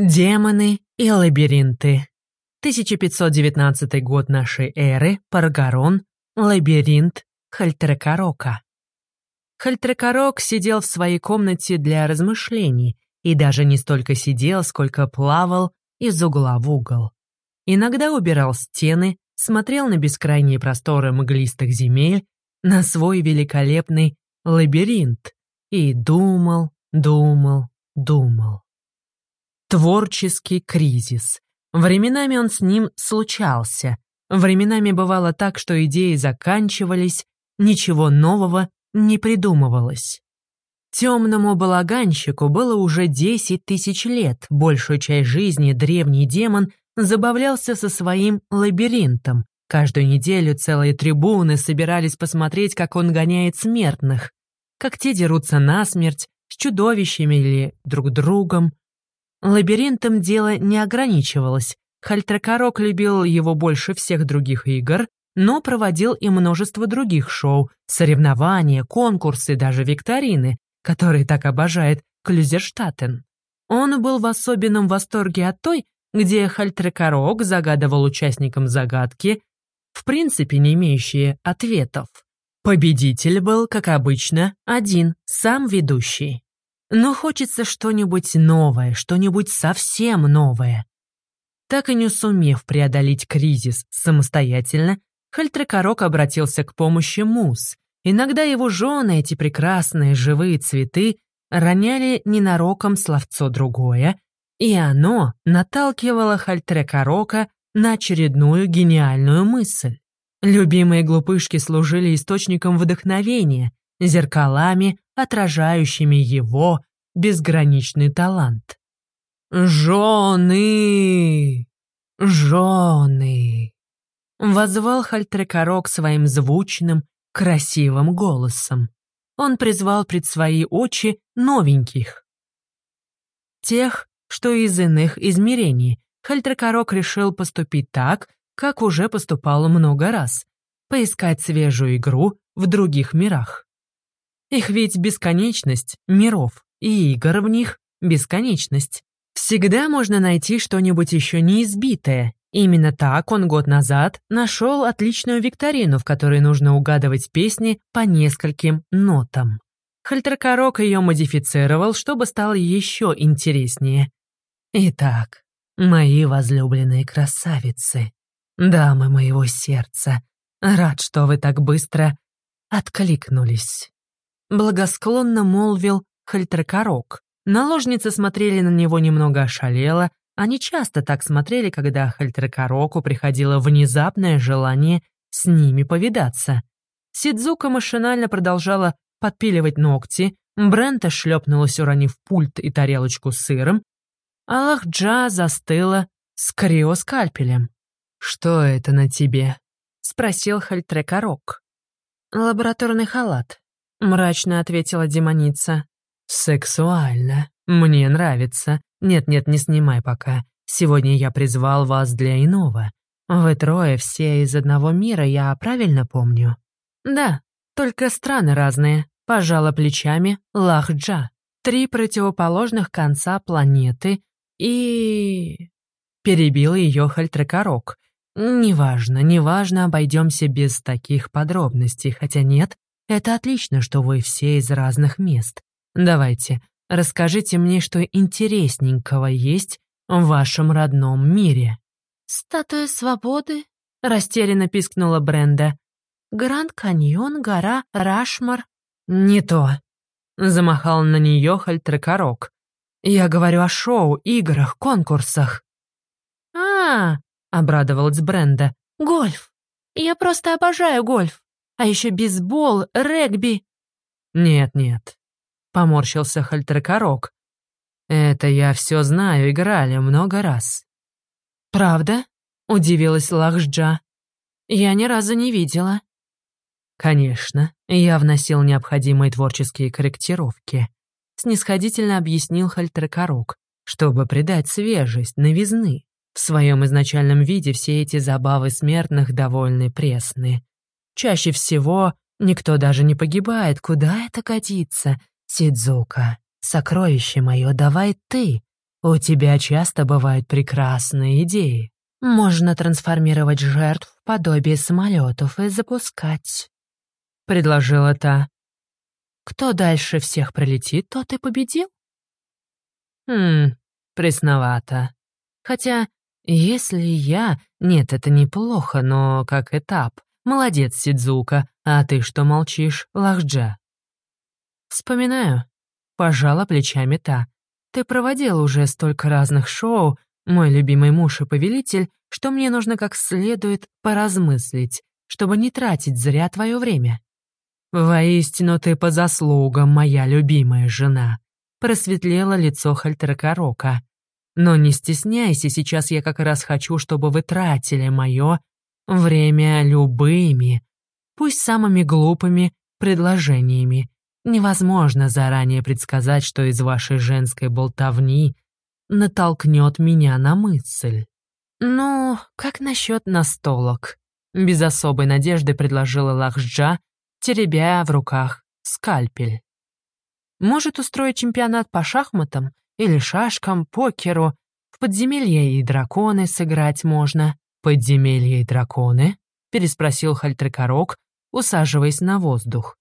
Демоны и лабиринты. 1519 год нашей эры, Паргарон, лабиринт Хальтрекарока. Хальтрекарок сидел в своей комнате для размышлений и даже не столько сидел, сколько плавал из угла в угол. Иногда убирал стены, смотрел на бескрайние просторы мглистых земель, на свой великолепный лабиринт и думал, думал, думал. Творческий кризис. Временами он с ним случался. Временами бывало так, что идеи заканчивались, ничего нового не придумывалось. Темному балаганщику было уже десять тысяч лет, большую часть жизни древний демон забавлялся со своим лабиринтом. Каждую неделю целые трибуны собирались посмотреть, как он гоняет смертных, как те дерутся насмерть, с чудовищами или друг другом, Лабиринтом дело не ограничивалось. Хальтракарок любил его больше всех других игр, но проводил и множество других шоу, соревнования, конкурсы, даже викторины, которые так обожает Клюзерштаттен. Он был в особенном восторге от той, где Хальтракарок загадывал участникам загадки, в принципе не имеющие ответов. Победитель был, как обычно, один, сам ведущий. Но хочется что-нибудь новое, что-нибудь совсем новое. Так и не сумев преодолеть кризис самостоятельно, Хальтрекорок обратился к помощи мус. Иногда его жены, эти прекрасные живые цветы, роняли ненароком словцо другое, и оно наталкивало Хальтрекорока на очередную гениальную мысль. Любимые глупышки служили источником вдохновения, зеркалами, отражающими его безграничный талант. «Жены! Жены!» Возвал Хальтрекорок своим звучным, красивым голосом. Он призвал пред свои очи новеньких. Тех, что из иных измерений. Хальтрекорок решил поступить так, как уже поступал много раз. Поискать свежую игру в других мирах. Их ведь бесконечность миров, и игр в них бесконечность. Всегда можно найти что-нибудь еще неизбитое. Именно так он год назад нашел отличную викторину, в которой нужно угадывать песни по нескольким нотам. Хальтеркорок ее модифицировал, чтобы стало еще интереснее. Итак, мои возлюбленные красавицы, дамы моего сердца, рад, что вы так быстро откликнулись благосклонно молвил Хальтракорок. Наложницы смотрели на него немного ошалело, они часто так смотрели, когда Хальтракороку приходило внезапное желание с ними повидаться. Сидзука машинально продолжала подпиливать ногти, Брента шлепнулась, уронив пульт и тарелочку с сыром, а Лахджа застыла с криоскальпелем. «Что это на тебе?» — спросил Хальтрекорок. «Лабораторный халат», — мрачно ответила демоница. «Сексуально. Мне нравится. Нет-нет, не снимай пока. Сегодня я призвал вас для иного. Вы трое все из одного мира, я правильно помню?» «Да, только страны разные», — пожала плечами Лахджа. «Три противоположных конца планеты и...» Перебил ее Хальтрекорок. «Неважно, неважно, обойдемся без таких подробностей, хотя нет, это отлично, что вы все из разных мест. Давайте, расскажите мне, что интересненького есть в вашем родном мире». «Статуя свободы?» — растерянно пискнула Бренда. «Гранд Каньон, гора Рашмар». «Не то», — замахал на нее Хальтрекорок. «Я говорю о шоу, играх, конкурсах». «А, -а, -а обрадовалась Бренда. «Гольф. Я просто обожаю гольф. А еще бейсбол, регби. Нет-нет, поморщился Хальтрекорок. Это я все знаю, играли много раз. Правда? Удивилась Лахджа. Я ни разу не видела. Конечно, я вносил необходимые творческие корректировки. Снисходительно объяснил Хальтрекорок, чтобы придать свежесть, новизны. В своем изначальном виде все эти забавы смертных довольно пресны. Чаще всего никто даже не погибает. Куда это годится? Сидзука, сокровище мое, давай ты. У тебя часто бывают прекрасные идеи. Можно трансформировать жертв в подобие самолетов и запускать», — предложила та. «Кто дальше всех пролетит, тот и победил». «Хм, пресновато. Хотя, если я... Нет, это неплохо, но как этап. Молодец, Сидзука. А ты что молчишь, Лахджа?» «Вспоминаю». Пожала плечами та. «Ты проводил уже столько разных шоу, мой любимый муж и повелитель, что мне нужно как следует поразмыслить, чтобы не тратить зря твое время». «Воистину ты по заслугам, моя любимая жена», просветлело лицо Хальтеркарока. «Но не стесняйся, сейчас я как раз хочу, чтобы вы тратили мое время любыми, пусть самыми глупыми предложениями. Невозможно заранее предсказать, что из вашей женской болтовни натолкнет меня на мысль. «Ну, как насчет настолок?» Без особой надежды предложила Лахджа, теребя в руках скальпель. «Может устроить чемпионат по шахматам или шашкам, покеру? В подземелье и драконы сыграть можно». «Подземелье и драконы?» — переспросил Хальтрикорок, усаживаясь на воздух.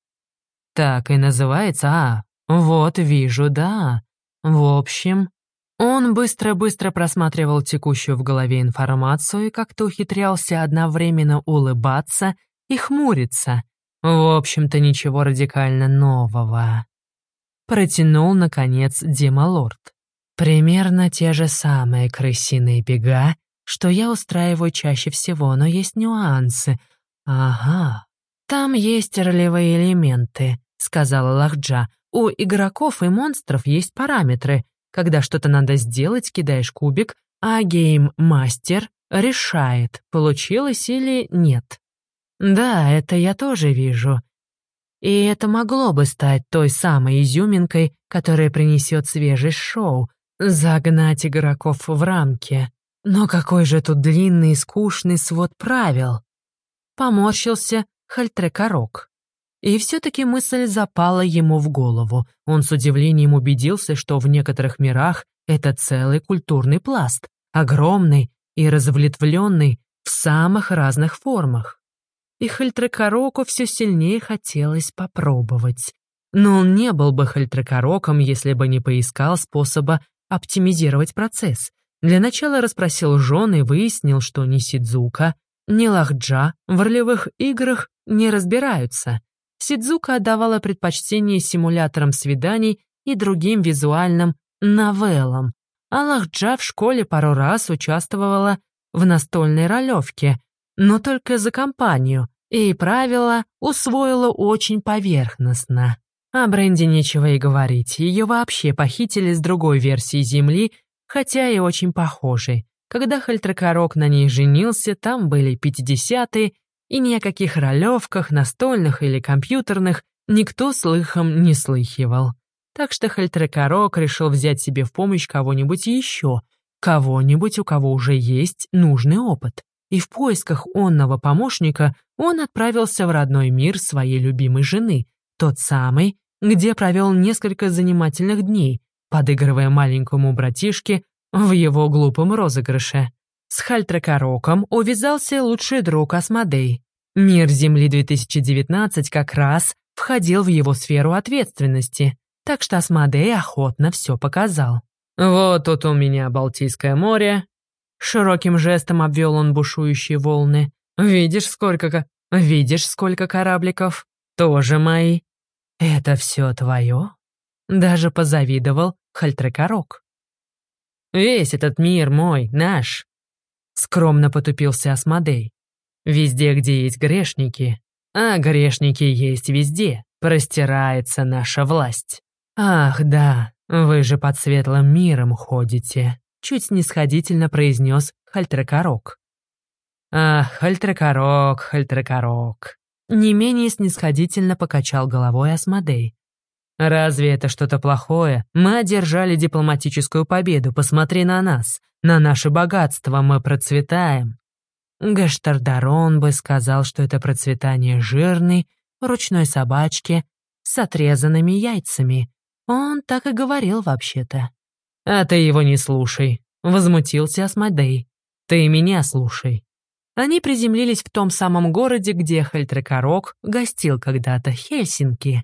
«Так и называется, а? Вот, вижу, да. В общем...» Он быстро-быстро просматривал текущую в голове информацию и как-то ухитрялся одновременно улыбаться и хмуриться. В общем-то, ничего радикально нового. Протянул, наконец, демолорд. Примерно те же самые крысиные бега, что я устраиваю чаще всего, но есть нюансы. Ага. Там есть ролевые элементы, сказала Лахджа. У игроков и монстров есть параметры. Когда что-то надо сделать, кидаешь кубик, а гейм-мастер решает, получилось или нет. Да, это я тоже вижу. И это могло бы стать той самой изюминкой, которая принесет свежесть шоу, загнать игроков в рамки. Но какой же тут длинный и скучный свод правил? Поморщился Хальтрекорок. И все-таки мысль запала ему в голову. Он с удивлением убедился, что в некоторых мирах это целый культурный пласт, огромный и разветвленный в самых разных формах. И Хальтрекороку все сильнее хотелось попробовать. Но он не был бы Хальтрекороком, если бы не поискал способа оптимизировать процесс, для начала расспросил жен и выяснил, что ни Сидзука, ни Лахджа в ролевых играх не разбираются. Сидзука отдавала предпочтение симуляторам свиданий и другим визуальным новеллам, а Лахджа в школе пару раз участвовала в настольной ролевке, но только за компанию, и правила усвоила очень поверхностно. О Бренде нечего и говорить, ее вообще похитили с другой версии Земли хотя и очень похожей. Когда Хальтракорок на ней женился, там были пятидесятые, и ни о каких ролевках, настольных или компьютерных никто слыхом не слыхивал. Так что Хальтракорок решил взять себе в помощь кого-нибудь еще, кого-нибудь, у кого уже есть нужный опыт. И в поисках онного помощника он отправился в родной мир своей любимой жены, тот самый, где провел несколько занимательных дней, подыгрывая маленькому братишке в его глупом розыгрыше. С Хальтракороком увязался лучший друг Асмодей. Мир Земли 2019 как раз входил в его сферу ответственности, так что Асмодей охотно все показал. «Вот тут у меня Балтийское море». Широким жестом обвел он бушующие волны. «Видишь, сколько... Видишь, сколько корабликов? Тоже мои. Это все твое?» Даже позавидовал Хальтрекорок. «Весь этот мир мой, наш!» Скромно потупился Асмодей. «Везде, где есть грешники, а грешники есть везде, простирается наша власть. Ах, да, вы же под светлым миром ходите», чуть снисходительно произнес Хальтрекорок. «Ах, Хальтрекорок, Хальтрекорок!» Не менее снисходительно покачал головой Асмодей. Разве это что-то плохое? Мы одержали дипломатическую победу, посмотри на нас. На наше богатство мы процветаем. Гаштардарон бы сказал, что это процветание жирной, ручной собачки с отрезанными яйцами. Он так и говорил вообще-то. «А ты его не слушай», — возмутился Асмодей. «Ты меня слушай». Они приземлились в том самом городе, где Хальтрекорок гостил когда-то Хельсинки.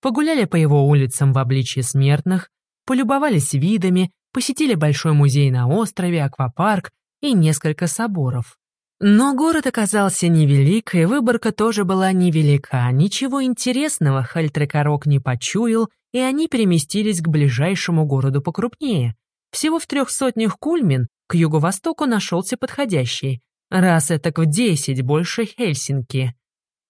Погуляли по его улицам в обличье смертных, полюбовались видами, посетили большой музей на острове, аквапарк и несколько соборов. Но город оказался невелик, и выборка тоже была невелика. Ничего интересного Хальтрекорок не почуял, и они переместились к ближайшему городу покрупнее. Всего в трех сотнях кульмин к юго-востоку нашелся подходящий. Раз это в десять больше Хельсинки.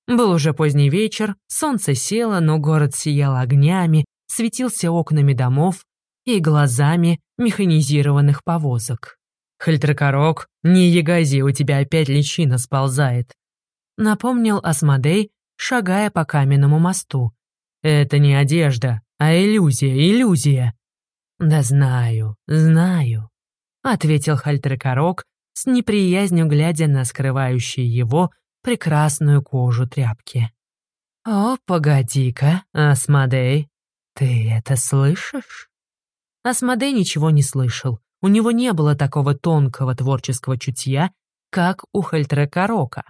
Был уже поздний вечер, солнце село, но город сиял огнями, светился окнами домов и глазами механизированных повозок. «Хальтракорок, не ягази, у тебя опять личина сползает», — напомнил Асмодей, шагая по каменному мосту. «Это не одежда, а иллюзия, иллюзия». «Да знаю, знаю», — ответил Хальтракорок, с неприязнью глядя на скрывающую его прекрасную кожу тряпки. «О, погоди-ка, Асмодей, ты это слышишь?» Асмодей ничего не слышал. У него не было такого тонкого творческого чутья, как у Хальтрека Рока.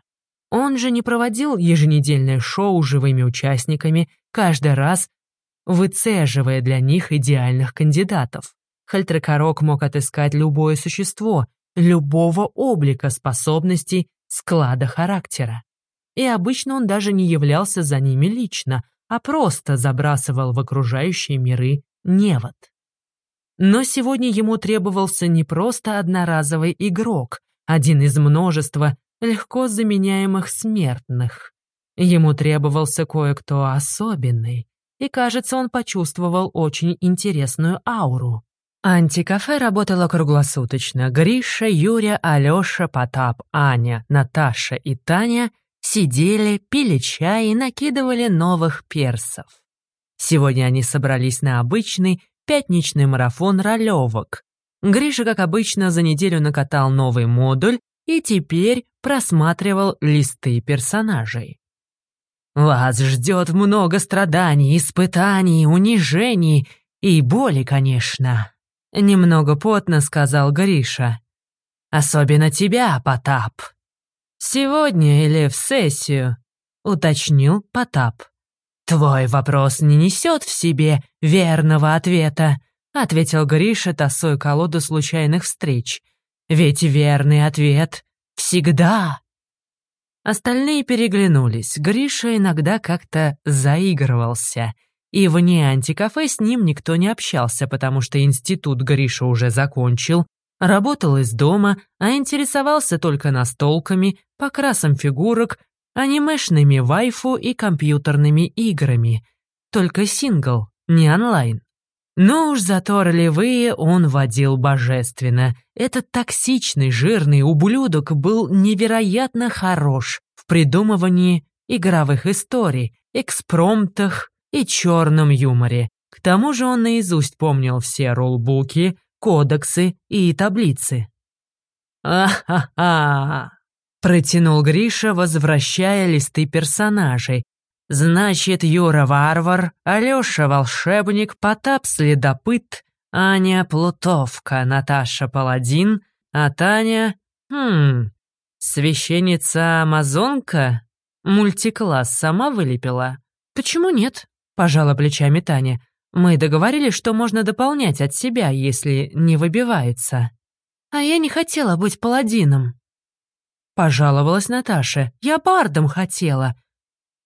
Он же не проводил еженедельное шоу живыми участниками, каждый раз выцеживая для них идеальных кандидатов. Хальтрекорок мог отыскать любое существо, любого облика способностей, склада характера. И обычно он даже не являлся за ними лично, а просто забрасывал в окружающие миры невод. Но сегодня ему требовался не просто одноразовый игрок, один из множества легко заменяемых смертных. Ему требовался кое-кто особенный, и, кажется, он почувствовал очень интересную ауру. Антикафе работало круглосуточно. Гриша, Юрия, Алёша, Потап, Аня, Наташа и Таня сидели, пили чай и накидывали новых персов. Сегодня они собрались на обычный пятничный марафон ролевок. Гриша, как обычно, за неделю накатал новый модуль и теперь просматривал листы персонажей. «Вас ждет много страданий, испытаний, унижений и боли, конечно», — немного потно сказал Гриша. «Особенно тебя, Потап». «Сегодня или в сессию?» — уточнил Потап. «Твой вопрос не несет в себе верного ответа», — ответил Гриша, тасой колоду случайных встреч. «Ведь верный ответ всегда». Остальные переглянулись. Гриша иногда как-то заигрывался. И вне антикафе с ним никто не общался, потому что институт Гриша уже закончил, работал из дома, а интересовался только настолками, покрасом фигурок анимешными вайфу и компьютерными играми. Только сингл, не онлайн. Но уж зато ролевые он водил божественно. Этот токсичный, жирный ублюдок был невероятно хорош в придумывании игровых историй, экспромтах и черном юморе. К тому же он наизусть помнил все рулбуки, кодексы и таблицы. «А-ха-ха!» Протянул Гриша, возвращая листы персонажей. Значит, Юра варвар, Алёша волшебник, Потап следопыт, Аня плутовка, Наташа паладин, а Таня... Хм... Священница Амазонка? Мультикласс сама вылепила? Почему нет? Пожала плечами Таня. Мы договорились, что можно дополнять от себя, если не выбивается. А я не хотела быть паладином. Пожаловалась Наташа. «Я бардом хотела».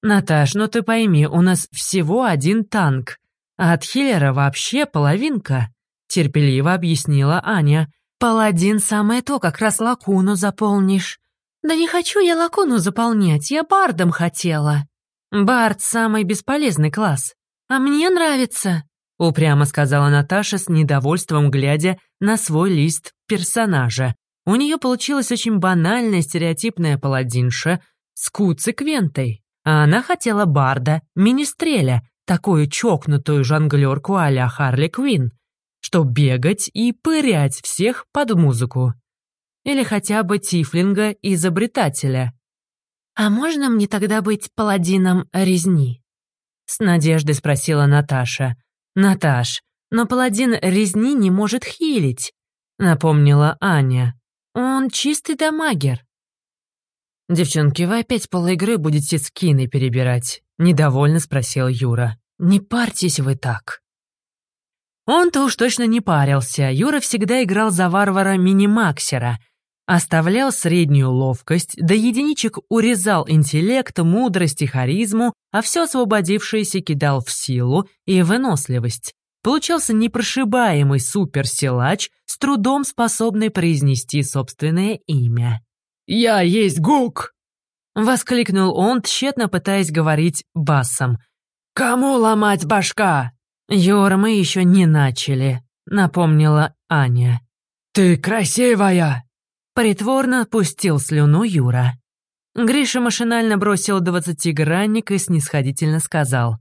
«Наташ, ну ты пойми, у нас всего один танк, а от Хиллера вообще половинка», — терпеливо объяснила Аня. «Паладин самое то, как раз лакуну заполнишь». «Да не хочу я лакуну заполнять, я бардом хотела». «Бард — самый бесполезный класс. А мне нравится», — упрямо сказала Наташа с недовольством, глядя на свой лист персонажа. У нее получилась очень банальная стереотипная паладинша с куциквентой, а она хотела барда, министреля, такую чокнутую жонглерку а-ля Харли Квин, чтоб бегать и пырять всех под музыку. Или хотя бы тифлинга-изобретателя. «А можно мне тогда быть паладином резни?» С надеждой спросила Наташа. «Наташ, Но паладин резни не может хилить, напомнила Аня. Он чистый дамагер. «Девчонки, вы опять полуигры будете скины перебирать?» — недовольно спросил Юра. «Не парьтесь вы так». Он-то уж точно не парился. Юра всегда играл за варвара Минимаксера. Оставлял среднюю ловкость, до единичек урезал интеллект, мудрость и харизму, а все освободившееся кидал в силу и выносливость. Получался непрошибаемый суперсилач, с трудом способный произнести собственное имя. «Я есть Гук!» — воскликнул он, тщетно пытаясь говорить басом. «Кому ломать башка?» «Юра, мы еще не начали», — напомнила Аня. «Ты красивая!» Притворно пустил слюну Юра. Гриша машинально бросил двадцатигранник и снисходительно сказал.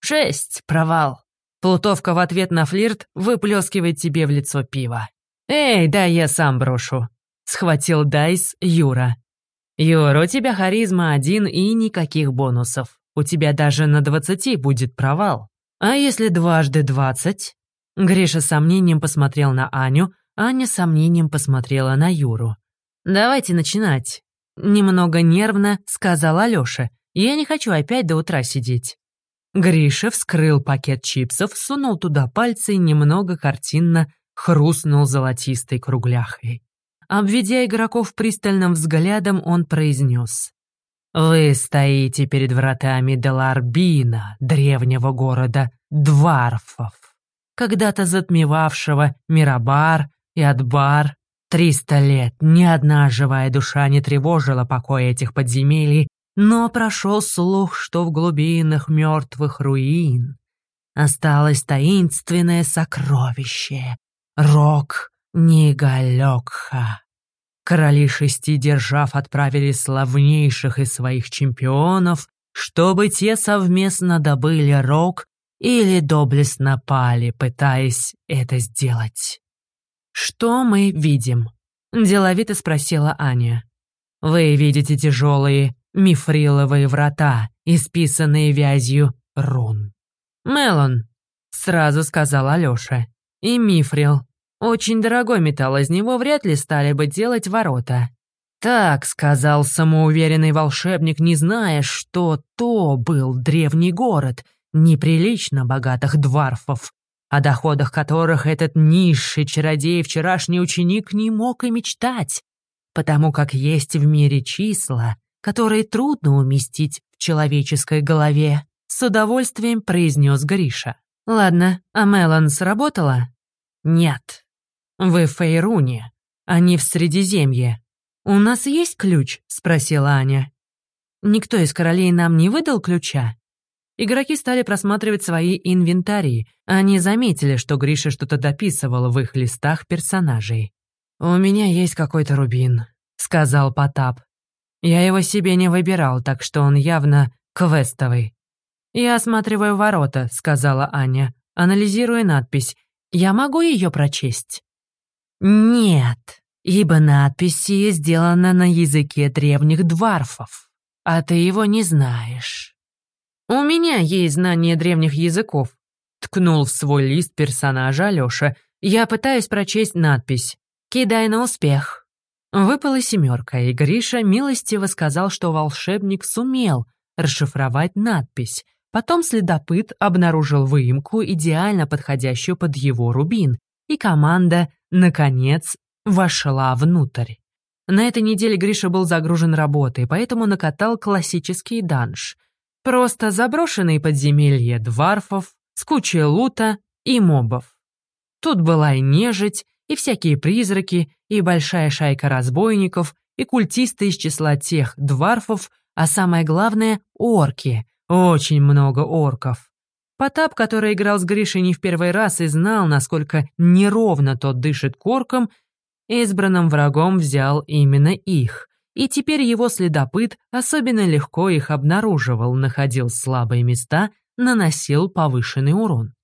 «Шесть, провал». Плутовка в ответ на флирт выплескивает тебе в лицо пиво. «Эй, да я сам брошу», — схватил Дайс Юра. «Юра, у тебя харизма один и никаких бонусов. У тебя даже на двадцати будет провал». «А если дважды двадцать?» Гриша с сомнением посмотрел на Аню, Аня с сомнением посмотрела на Юру. «Давайте начинать». Немного нервно сказал Алёша. «Я не хочу опять до утра сидеть». Гриша вскрыл пакет чипсов, сунул туда пальцы и немного картинно хрустнул золотистой кругляхой. Обведя игроков пристальным взглядом, он произнес. Вы стоите перед вратами Деларбина, древнего города Дварфов, когда-то затмевавшего Мирабар и Адбар. Триста лет ни одна живая душа не тревожила покоя этих подземелий, но прошел слух, что в глубинах мертвых руин осталось таинственное сокровище — Рок Нигалёкха. Короли шести держав отправили славнейших из своих чемпионов, чтобы те совместно добыли рог или доблестно пали, пытаясь это сделать. «Что мы видим?» — деловито спросила Аня. «Вы видите тяжелые мифриловые врата, исписанные вязью рун». «Мелон», — сразу сказал Алёша. «И мифрил. Очень дорогой металл, из него вряд ли стали бы делать ворота. Так сказал самоуверенный волшебник, не зная, что то был древний город, неприлично богатых дварфов, о доходах которых этот низший чародей вчерашний ученик не мог и мечтать, потому как есть в мире числа, которые трудно уместить в человеческой голове. С удовольствием произнес Гриша. «Ладно, а Мелан сработала?» «Нет», «Вы в Фейруне, а не в Средиземье. У нас есть ключ?» — спросила Аня. «Никто из королей нам не выдал ключа?» Игроки стали просматривать свои инвентарии. Они заметили, что Гриша что-то дописывал в их листах персонажей. «У меня есть какой-то рубин», — сказал Потап. «Я его себе не выбирал, так что он явно квестовый». «Я осматриваю ворота», — сказала Аня, анализируя надпись. «Я могу ее прочесть?» Нет, ибо надписи сделаны на языке древних дварфов, а ты его не знаешь. У меня есть знание древних языков, ткнул в свой лист персонажа Алёша. Я пытаюсь прочесть надпись. Кидай на успех. Выпала семерка, и Гриша милостиво сказал, что волшебник сумел расшифровать надпись. Потом следопыт обнаружил выемку, идеально подходящую под его рубин, и команда наконец, вошла внутрь. На этой неделе Гриша был загружен работой, поэтому накатал классический данж. Просто заброшенные подземелья дварфов с кучей лута и мобов. Тут была и нежить, и всякие призраки, и большая шайка разбойников, и культисты из числа тех дварфов, а самое главное — орки. Очень много орков. Потап, который играл с Гришей не в первый раз и знал, насколько неровно тот дышит корком, избранным врагом взял именно их. И теперь его следопыт особенно легко их обнаруживал, находил слабые места, наносил повышенный урон.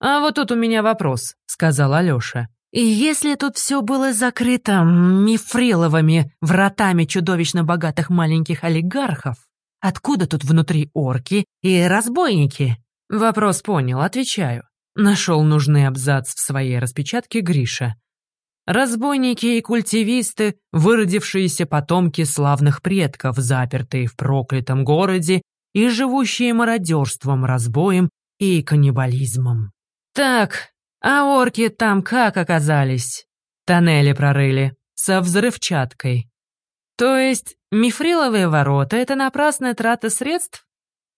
«А вот тут у меня вопрос», — сказал Алёша. «И если тут все было закрыто мифриловыми вратами чудовищно богатых маленьких олигархов, откуда тут внутри орки и разбойники?» Вопрос понял, отвечаю. Нашел нужный абзац в своей распечатке Гриша. Разбойники и культивисты, выродившиеся потомки славных предков, запертые в проклятом городе и живущие мародерством, разбоем и каннибализмом. Так, а орки там как оказались? Тоннели прорыли, со взрывчаткой. То есть мифриловые ворота — это напрасная трата средств?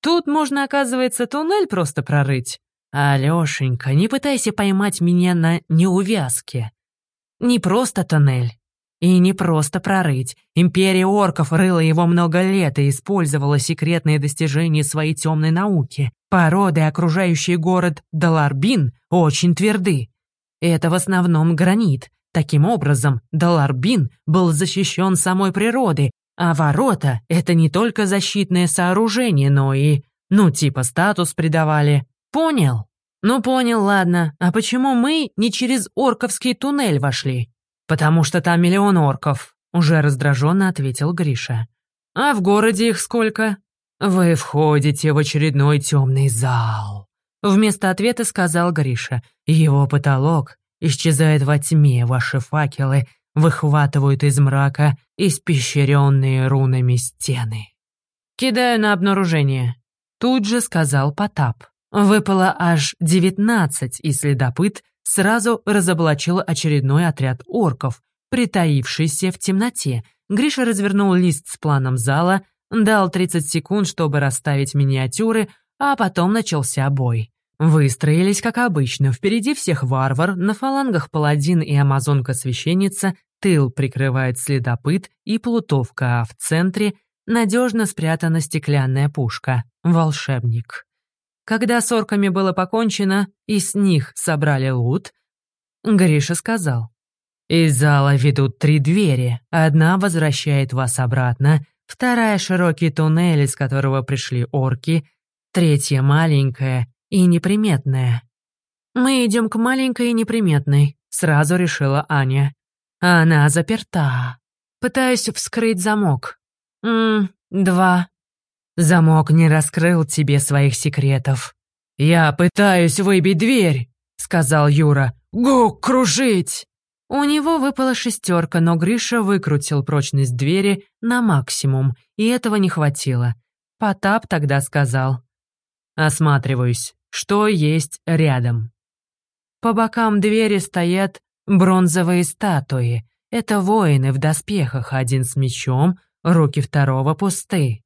Тут можно, оказывается, туннель просто прорыть. Алёшенька, не пытайся поймать меня на неувязке. Не просто тоннель. И не просто прорыть. Империя орков рыла его много лет и использовала секретные достижения своей темной науки. Породы, окружающие город Даларбин, очень тверды. Это в основном гранит. Таким образом, Даларбин был защищен самой природой, а ворота — это не только защитное сооружение, но и, ну, типа статус придавали. Понял? Ну, понял, ладно. А почему мы не через орковский туннель вошли? Потому что там миллион орков, уже раздраженно ответил Гриша. А в городе их сколько? Вы входите в очередной темный зал. Вместо ответа сказал Гриша. Его потолок исчезает во тьме, ваши факелы выхватывают из мрака испещренные рунами стены. «Кидаю на обнаружение», — тут же сказал Потап. Выпало аж девятнадцать, и следопыт сразу разоблачил очередной отряд орков, притаившийся в темноте. Гриша развернул лист с планом зала, дал 30 секунд, чтобы расставить миниатюры, а потом начался бой. Выстроились, как обычно, впереди всех варвар, на фалангах паладин и амазонка-священница, тыл прикрывает следопыт и плутовка, а в центре надежно спрятана стеклянная пушка — волшебник. Когда с орками было покончено и с них собрали лут, Гриша сказал, «Из зала ведут три двери, одна возвращает вас обратно, вторая — широкий туннель, из которого пришли орки, третья — маленькая, и неприметная. «Мы идем к маленькой и неприметной», — сразу решила Аня. «Она заперта. Пытаюсь вскрыть замок. Ммм, два. Замок не раскрыл тебе своих секретов. Я пытаюсь выбить дверь», — сказал Юра. «Гук, кружить!» У него выпала шестерка, но Гриша выкрутил прочность двери на максимум, и этого не хватило. Потап тогда сказал. «Осматриваюсь что есть рядом. По бокам двери стоят бронзовые статуи. Это воины в доспехах, один с мечом, руки второго пусты.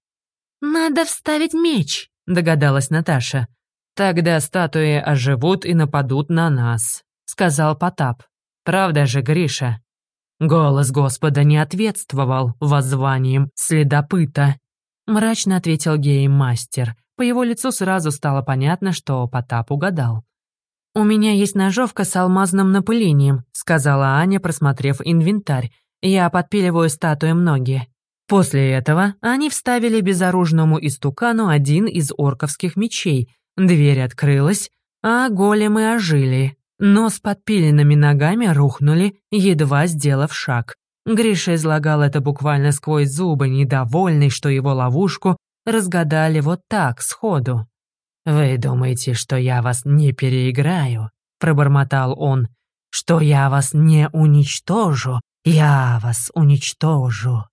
«Надо вставить меч», — догадалась Наташа. «Тогда статуи оживут и нападут на нас», — сказал Потап. «Правда же, Гриша?» Голос Господа не ответствовал воззванием следопыта. Мрачно ответил гейм-мастер. По его лицу сразу стало понятно, что Потап угадал. «У меня есть ножовка с алмазным напылением», — сказала Аня, просмотрев инвентарь. «Я подпиливаю статуям ноги». После этого они вставили безоружному истукану один из орковских мечей. Дверь открылась, а големы ожили. Но с подпиленными ногами рухнули, едва сделав шаг. Гриша излагал это буквально сквозь зубы, недовольный, что его ловушку разгадали вот так, сходу. «Вы думаете, что я вас не переиграю?» — пробормотал он. «Что я вас не уничтожу? Я вас уничтожу!»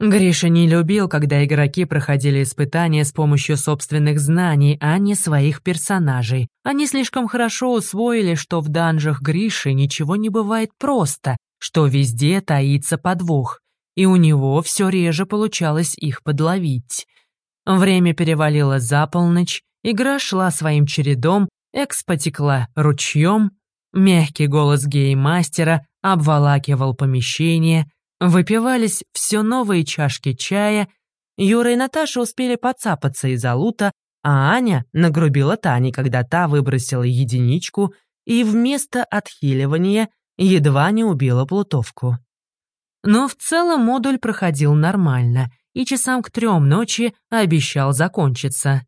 Гриша не любил, когда игроки проходили испытания с помощью собственных знаний, а не своих персонажей. Они слишком хорошо усвоили, что в данжах Гриши ничего не бывает просто, что везде таится подвох, и у него все реже получалось их подловить. Время перевалило за полночь, игра шла своим чередом, экс потекла ручьем, мягкий голос геймастера обволакивал помещение, выпивались все новые чашки чая, Юра и Наташа успели подцапаться из-за лута, а Аня нагрубила Тане, когда та выбросила единичку и вместо отхиливания едва не убила плутовку. Но в целом модуль проходил нормально, и часам к трем ночи обещал закончиться.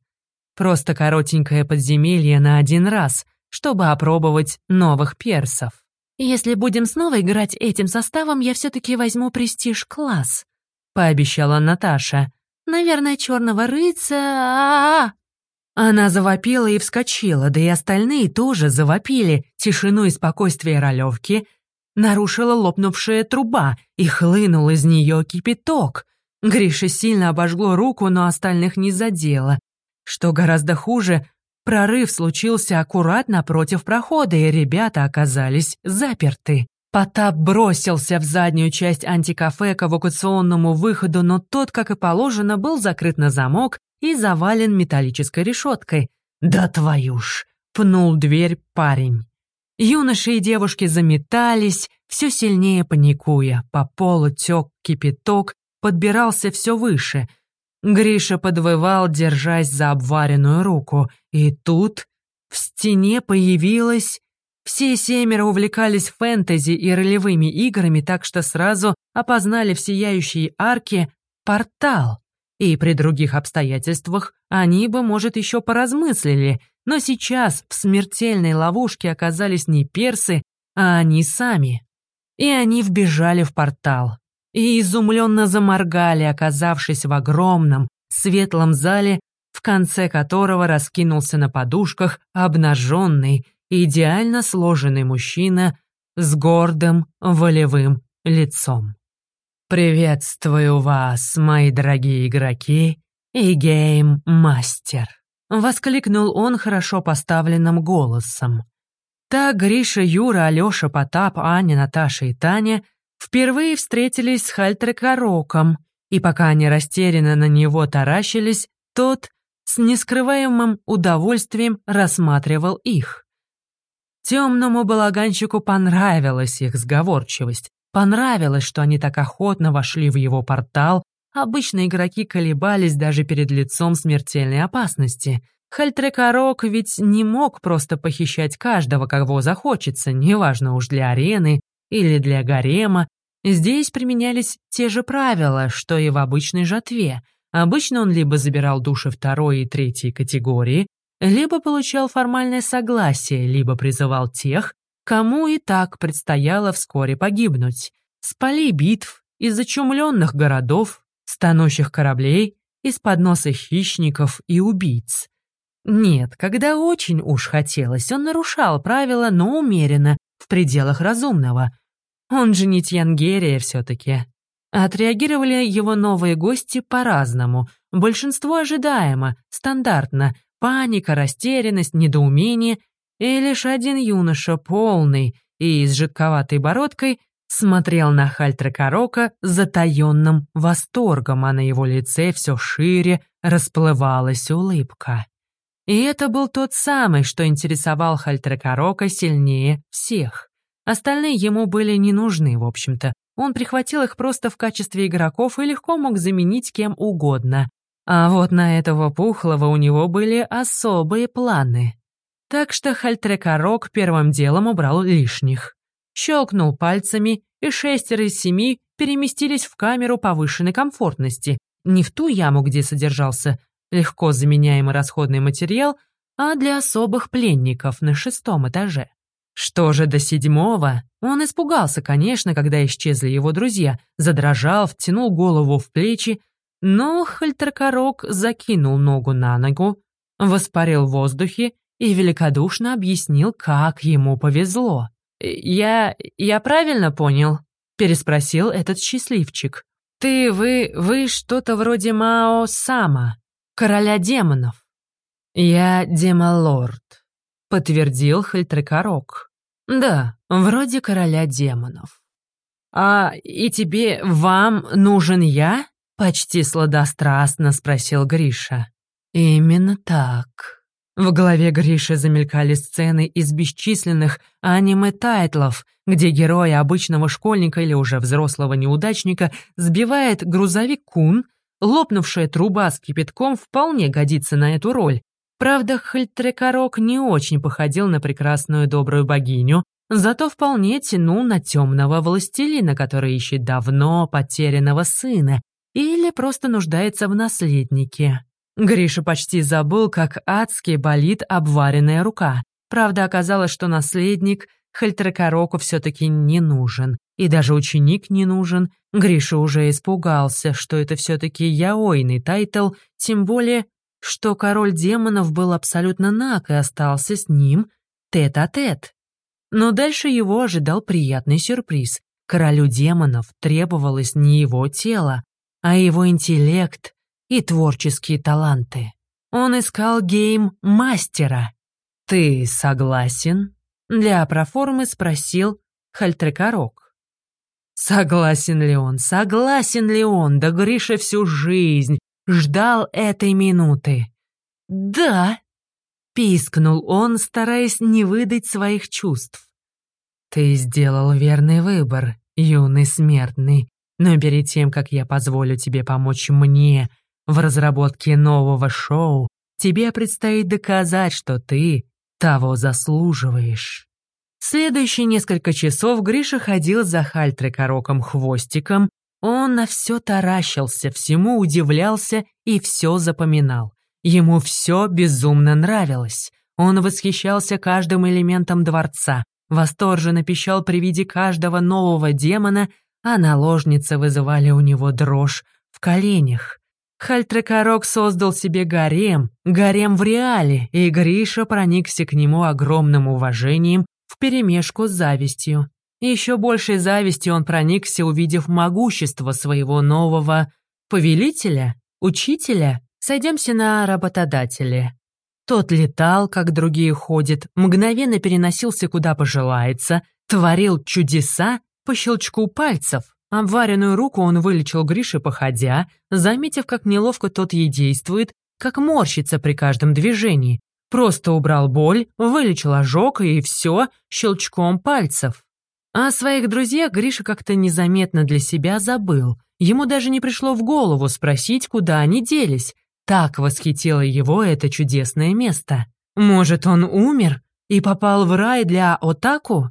Просто коротенькое подземелье на один раз, чтобы опробовать новых персов. «Если будем снова играть этим составом, я все-таки возьму престиж-класс», — пообещала Наташа. «Наверное, черного рыцаря...» Она завопила и вскочила, да и остальные тоже завопили. Тишину и спокойствие ролевки нарушила лопнувшая труба, и хлынул из нее кипяток. Гриша сильно обожгло руку, но остальных не задело. Что гораздо хуже, прорыв случился аккуратно против прохода, и ребята оказались заперты. Потап бросился в заднюю часть антикафе к эвакуационному выходу, но тот, как и положено, был закрыт на замок и завален металлической решеткой. «Да твою ж!» — пнул дверь парень. Юноши и девушки заметались, все сильнее паникуя. По полу тек кипяток, подбирался все выше. Гриша подвывал, держась за обваренную руку. И тут в стене появилась... Все семеро увлекались фэнтези и ролевыми играми, так что сразу опознали в сияющей арке портал. И при других обстоятельствах они бы, может, еще поразмыслили, но сейчас в смертельной ловушке оказались не персы, а они сами. И они вбежали в портал. И изумленно заморгали, оказавшись в огромном, светлом зале, в конце которого раскинулся на подушках обнаженный, идеально сложенный мужчина с гордым, волевым лицом. «Приветствую вас, мои дорогие игроки и гейм-мастер!» — воскликнул он хорошо поставленным голосом. Так Гриша, Юра, Алёша, Потап, Аня, Наташа и Таня впервые встретились с Хальтрекороком, и пока они растерянно на него таращились, тот с нескрываемым удовольствием рассматривал их. Темному балаганщику понравилась их сговорчивость, Понравилось, что они так охотно вошли в его портал. Обычно игроки колебались даже перед лицом смертельной опасности. Хальтрекорок ведь не мог просто похищать каждого, кого захочется, неважно уж для арены или для гарема. Здесь применялись те же правила, что и в обычной жатве. Обычно он либо забирал души второй и третьей категории, либо получал формальное согласие, либо призывал тех, кому и так предстояло вскоре погибнуть. С полей битв, из зачумленных городов, станущих кораблей, из-под носа хищников и убийц. Нет, когда очень уж хотелось, он нарушал правила, но умеренно, в пределах разумного. Он же не Тьянгерия все-таки. Отреагировали его новые гости по-разному. Большинство ожидаемо, стандартно. Паника, растерянность, недоумение и лишь один юноша, полный и с жидковатой бородкой, смотрел на Хальтракарока с затаённым восторгом, а на его лице все шире расплывалась улыбка. И это был тот самый, что интересовал Хальтракарока сильнее всех. Остальные ему были не нужны, в общем-то. Он прихватил их просто в качестве игроков и легко мог заменить кем угодно. А вот на этого пухлого у него были особые планы. Так что Хальтрекорок первым делом убрал лишних. Щелкнул пальцами, и шестеро из семи переместились в камеру повышенной комфортности, не в ту яму, где содержался легко заменяемый расходный материал, а для особых пленников на шестом этаже. Что же до седьмого? Он испугался, конечно, когда исчезли его друзья, задрожал, втянул голову в плечи, но Хальтеркорок закинул ногу на ногу, воспарил в воздухе и великодушно объяснил, как ему повезло. «Я... я правильно понял?» — переспросил этот счастливчик. «Ты, вы, вы что-то вроде Мао-сама, короля демонов». «Я демолорд», — подтвердил Хальтрекорок. «Да, вроде короля демонов». «А и тебе, вам нужен я?» — почти сладострастно спросил Гриша. «Именно так», в голове Гриши замелькали сцены из бесчисленных аниме-тайтлов, где героя обычного школьника или уже взрослого неудачника сбивает грузовик-кун, лопнувшая труба с кипятком вполне годится на эту роль. Правда, Хальтрекорок не очень походил на прекрасную добрую богиню, зато вполне тянул на темного властелина, который ищет давно потерянного сына или просто нуждается в наследнике. Гриша почти забыл, как адски болит обваренная рука. Правда, оказалось, что наследник Хальтрекороку все-таки не нужен. И даже ученик не нужен. Гриша уже испугался, что это все-таки яойный тайтл, тем более что король демонов был абсолютно наг и остался с ним тет-а-тет. Но дальше его ожидал приятный сюрприз. Королю демонов требовалось не его тело, а его интеллект и творческие таланты. Он искал гейм-мастера. «Ты согласен?» Для проформы спросил Хальтрекорок. Согласен ли он, согласен ли он, да Гриша всю жизнь ждал этой минуты. «Да!» — пискнул он, стараясь не выдать своих чувств. «Ты сделал верный выбор, юный смертный, но перед тем, как я позволю тебе помочь мне в разработке нового шоу, тебе предстоит доказать, что ты того заслуживаешь». Следующие несколько часов Гриша ходил за хальтрекороком хвостиком, он на все таращился, всему удивлялся и все запоминал. Ему все безумно нравилось. Он восхищался каждым элементом дворца, восторженно пищал при виде каждого нового демона, а наложницы вызывали у него дрожь в коленях. Хальтрекорок создал себе гарем, гарем в реале, и Гриша проникся к нему огромным уважением вперемешку с завистью. Еще большей завистью он проникся, увидев могущество своего нового повелителя, учителя. Сойдемся на работодателе. Тот летал, как другие ходят, мгновенно переносился куда пожелается, творил чудеса по щелчку пальцев. Обваренную руку он вылечил Грише походя, заметив, как неловко тот ей действует, как морщится при каждом движении. Просто убрал боль, вылечил ожог и все щелчком пальцев. А о своих друзьях Гриша как-то незаметно для себя забыл. Ему даже не пришло в голову спросить, куда они делись. Так восхитило его это чудесное место. Может, он умер и попал в рай для Отаку?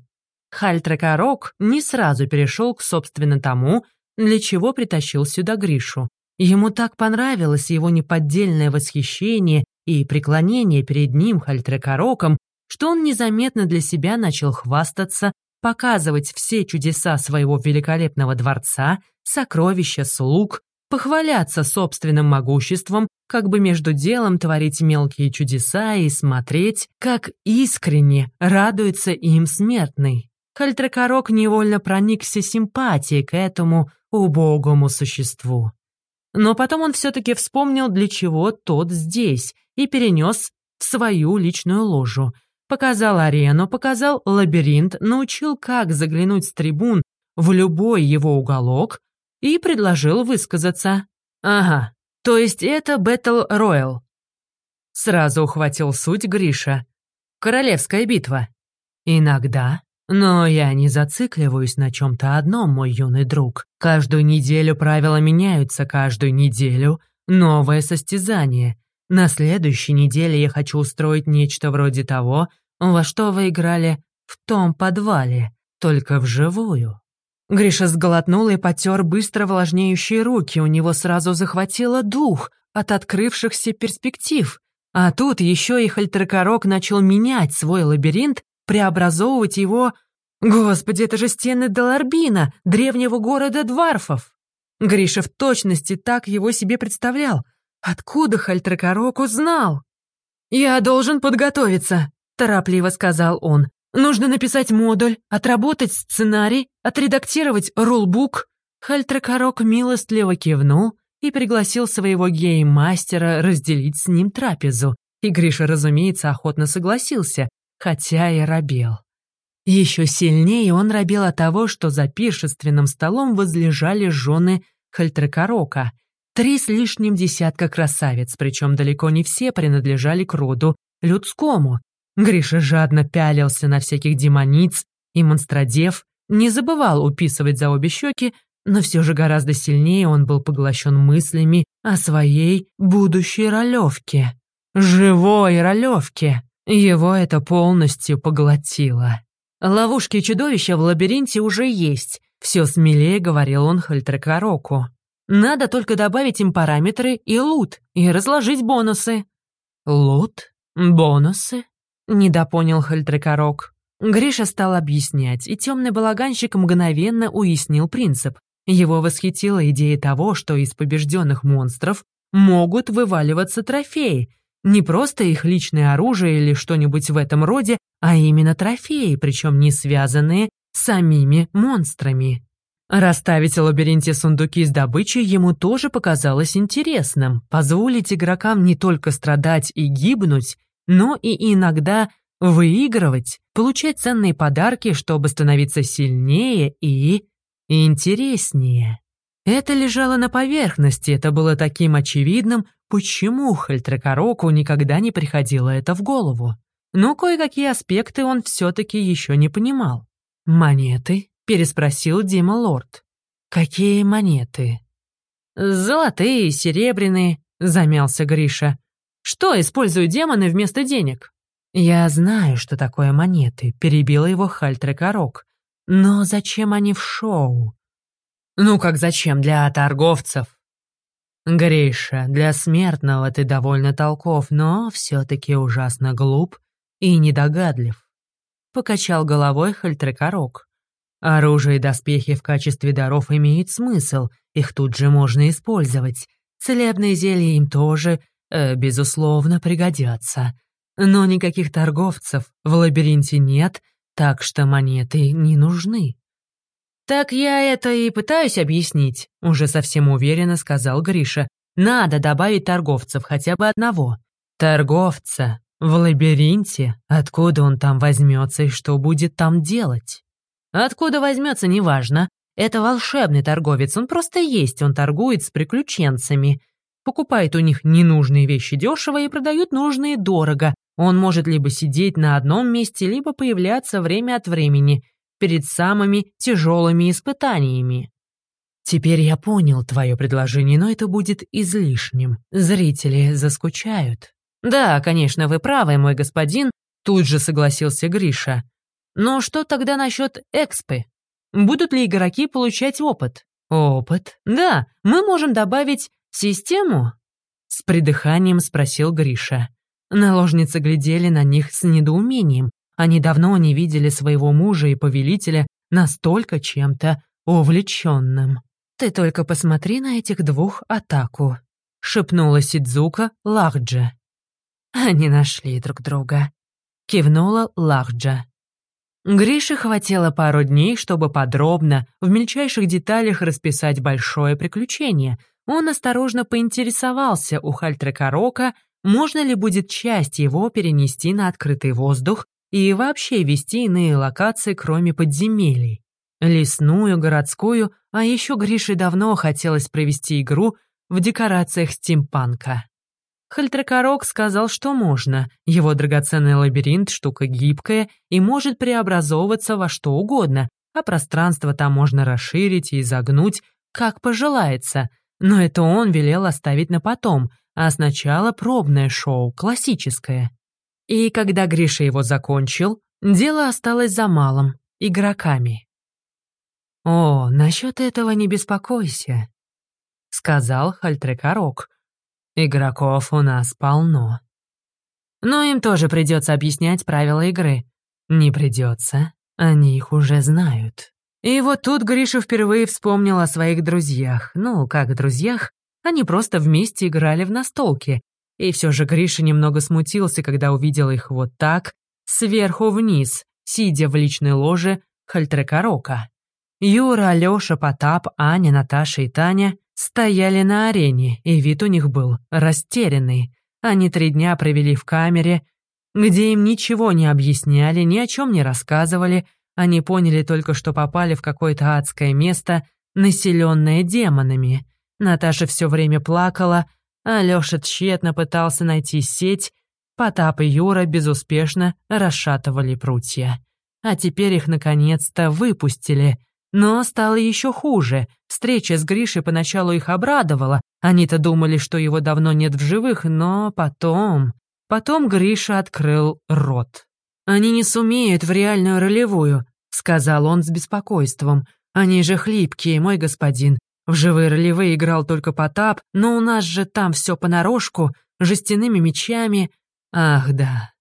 Хальтракарок не сразу перешел к собственно тому, для чего притащил сюда Гришу. Ему так понравилось его неподдельное восхищение и преклонение перед ним Хальтракароком, что он незаметно для себя начал хвастаться показывать все чудеса своего великолепного дворца, сокровища слуг, похваляться собственным могуществом, как бы между делом творить мелкие чудеса и смотреть, как искренне радуется им смертный. Хальтракорок невольно проникся симпатией к этому убогому существу. Но потом он все-таки вспомнил, для чего тот здесь, и перенес в свою личную ложу — Показал арену, показал лабиринт, научил, как заглянуть с трибун в любой его уголок и предложил высказаться. «Ага, то есть это Бэтл Роyal?» Сразу ухватил суть Гриша. «Королевская битва». «Иногда. Но я не зацикливаюсь на чем-то одном, мой юный друг. Каждую неделю правила меняются, каждую неделю новое состязание. На следующей неделе я хочу устроить нечто вроде того, во что вы играли в том подвале, только вживую. Гриша сглотнул и потер быстро влажнеющие руки, у него сразу захватило дух от открывшихся перспектив. А тут еще и Хальтеркорок начал менять свой лабиринт, преобразовывать его... Господи, это же стены Даларбина, древнего города Дварфов. Гриша в точности так его себе представлял. Откуда Хальтрекорок узнал? «Я должен подготовиться», — торопливо сказал он. «Нужно написать модуль, отработать сценарий, отредактировать рулбук». Хальтрекорок милостиво кивнул и пригласил своего гейм-мастера разделить с ним трапезу. И Гриша, разумеется, охотно согласился, хотя и робел. Еще сильнее он робел от того, что за пиршественным столом возлежали жены Хальтракорока — Три с лишним десятка красавиц, причем далеко не все принадлежали к роду людскому. Гриша жадно пялился на всяких демониц и монстродев, не забывал уписывать за обе щеки, но все же гораздо сильнее он был поглощен мыслями о своей будущей ролевке. Живой ролевке. Его это полностью поглотило. Ловушки чудовища в лабиринте уже есть. Все смелее говорил он Хальтрекороку. Надо только добавить им параметры и лут, и разложить бонусы». «Лут? Бонусы?» — недопонял Хальтрекорок. Гриша стал объяснять, и темный балаганщик мгновенно уяснил принцип. Его восхитила идея того, что из побежденных монстров могут вываливаться трофеи. Не просто их личное оружие или что-нибудь в этом роде, а именно трофеи, причем не связанные с самими монстрами. Расставить в лабиринте сундуки с добычей ему тоже показалось интересным. Позволить игрокам не только страдать и гибнуть, но и иногда выигрывать, получать ценные подарки, чтобы становиться сильнее и интереснее. Это лежало на поверхности, это было таким очевидным, почему Хальтрекороку никогда не приходило это в голову. Но кое-какие аспекты он все-таки еще не понимал. «Монеты?» — переспросил Дима Лорд. «Какие монеты?» «Золотые, серебряные», — замялся Гриша. «Что используют демоны вместо денег?» «Я знаю, что такое монеты», — перебила его Хальтрекорок. «Но зачем они в шоу?» «Ну как зачем? Для торговцев». «Гриша, для смертного ты довольно толков, но все-таки ужасно глуп и недогадлив», — покачал головой Хальтрекорок. «Оружие и доспехи в качестве даров имеют смысл, их тут же можно использовать. Целебные зелья им тоже, э, безусловно, пригодятся. Но никаких торговцев в лабиринте нет, так что монеты не нужны». «Так я это и пытаюсь объяснить», — уже совсем уверенно сказал Гриша. «Надо добавить торговцев, хотя бы одного». «Торговца? В лабиринте? Откуда он там возьмется и что будет там делать?» «Откуда возьмется, неважно. Это волшебный торговец, он просто есть, он торгует с приключенцами. Покупает у них ненужные вещи дешево и продают нужные дорого. Он может либо сидеть на одном месте, либо появляться время от времени перед самыми тяжелыми испытаниями. Теперь я понял твое предложение, но это будет излишним. Зрители заскучают. Да, конечно, вы правы, мой господин, тут же согласился Гриша. Но что тогда насчет экспы? Будут ли игроки получать опыт? Опыт? Да, мы можем добавить систему? С придыханием спросил Гриша. Наложницы глядели на них с недоумением. Они давно не видели своего мужа и повелителя настолько чем-то увлеченным. «Ты только посмотри на этих двух атаку», — шепнула Сидзука Лахджа. «Они нашли друг друга», — кивнула Лахджа. Грише хватило пару дней, чтобы подробно, в мельчайших деталях расписать большое приключение. Он осторожно поинтересовался у Хальтрекорока, можно ли будет часть его перенести на открытый воздух и вообще вести иные локации, кроме подземелий. Лесную, городскую, а еще Грише давно хотелось провести игру в декорациях стимпанка. Хальтракорок сказал, что можно. Его драгоценный лабиринт — штука гибкая и может преобразовываться во что угодно, а пространство там можно расширить и загнуть, как пожелается. Но это он велел оставить на потом, а сначала пробное шоу, классическое. И когда Гриша его закончил, дело осталось за малым — игроками. «О, насчет этого не беспокойся», — сказал Хальтрекорок. «Игроков у нас полно». «Но им тоже придется объяснять правила игры». «Не придется, они их уже знают». И вот тут Гриша впервые вспомнил о своих друзьях. Ну, как друзьях, они просто вместе играли в настолки, и все же Гриша немного смутился, когда увидел их вот так, сверху вниз, сидя в личной ложе Хальтрекорока. Юра, Алёша, Потап, Аня, Наташа и Таня стояли на арене, и вид у них был растерянный. Они три дня провели в камере, где им ничего не объясняли, ни о чем не рассказывали, они поняли только, что попали в какое-то адское место, населенное демонами. Наташа все время плакала, Алёша тщетно пытался найти сеть, Потап и Юра безуспешно расшатывали прутья. А теперь их наконец-то выпустили. Но стало еще хуже. Встреча с Гришей поначалу их обрадовала. Они-то думали, что его давно нет в живых, но потом... Потом Гриша открыл рот. «Они не сумеют в реальную ролевую», — сказал он с беспокойством. «Они же хлипкие, мой господин. В живые ролевые играл только Потап, но у нас же там все понарошку, жестяными мечами. Ах да,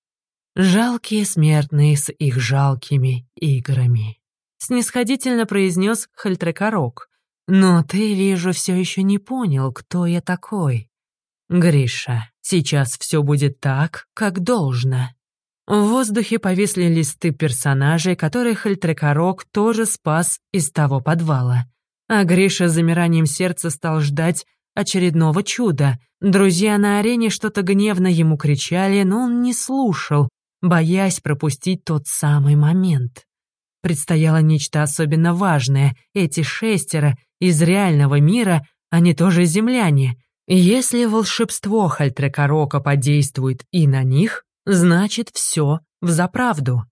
жалкие смертные с их жалкими играми. Снисходительно произнес Хальтрекорок. Но ты, вижу, все еще не понял, кто я такой. Гриша, сейчас все будет так, как должно. В воздухе повисли листы персонажей, которых Хальтрекорок тоже спас из того подвала. А Гриша с замиранием сердца стал ждать очередного чуда. Друзья на арене что-то гневно ему кричали, но он не слушал, боясь пропустить тот самый момент. Предстояло нечто особенно важное. Эти шестеро из реального мира, они тоже земляне. Если волшебство Хальтрекорока подействует и на них, значит, все взаправду.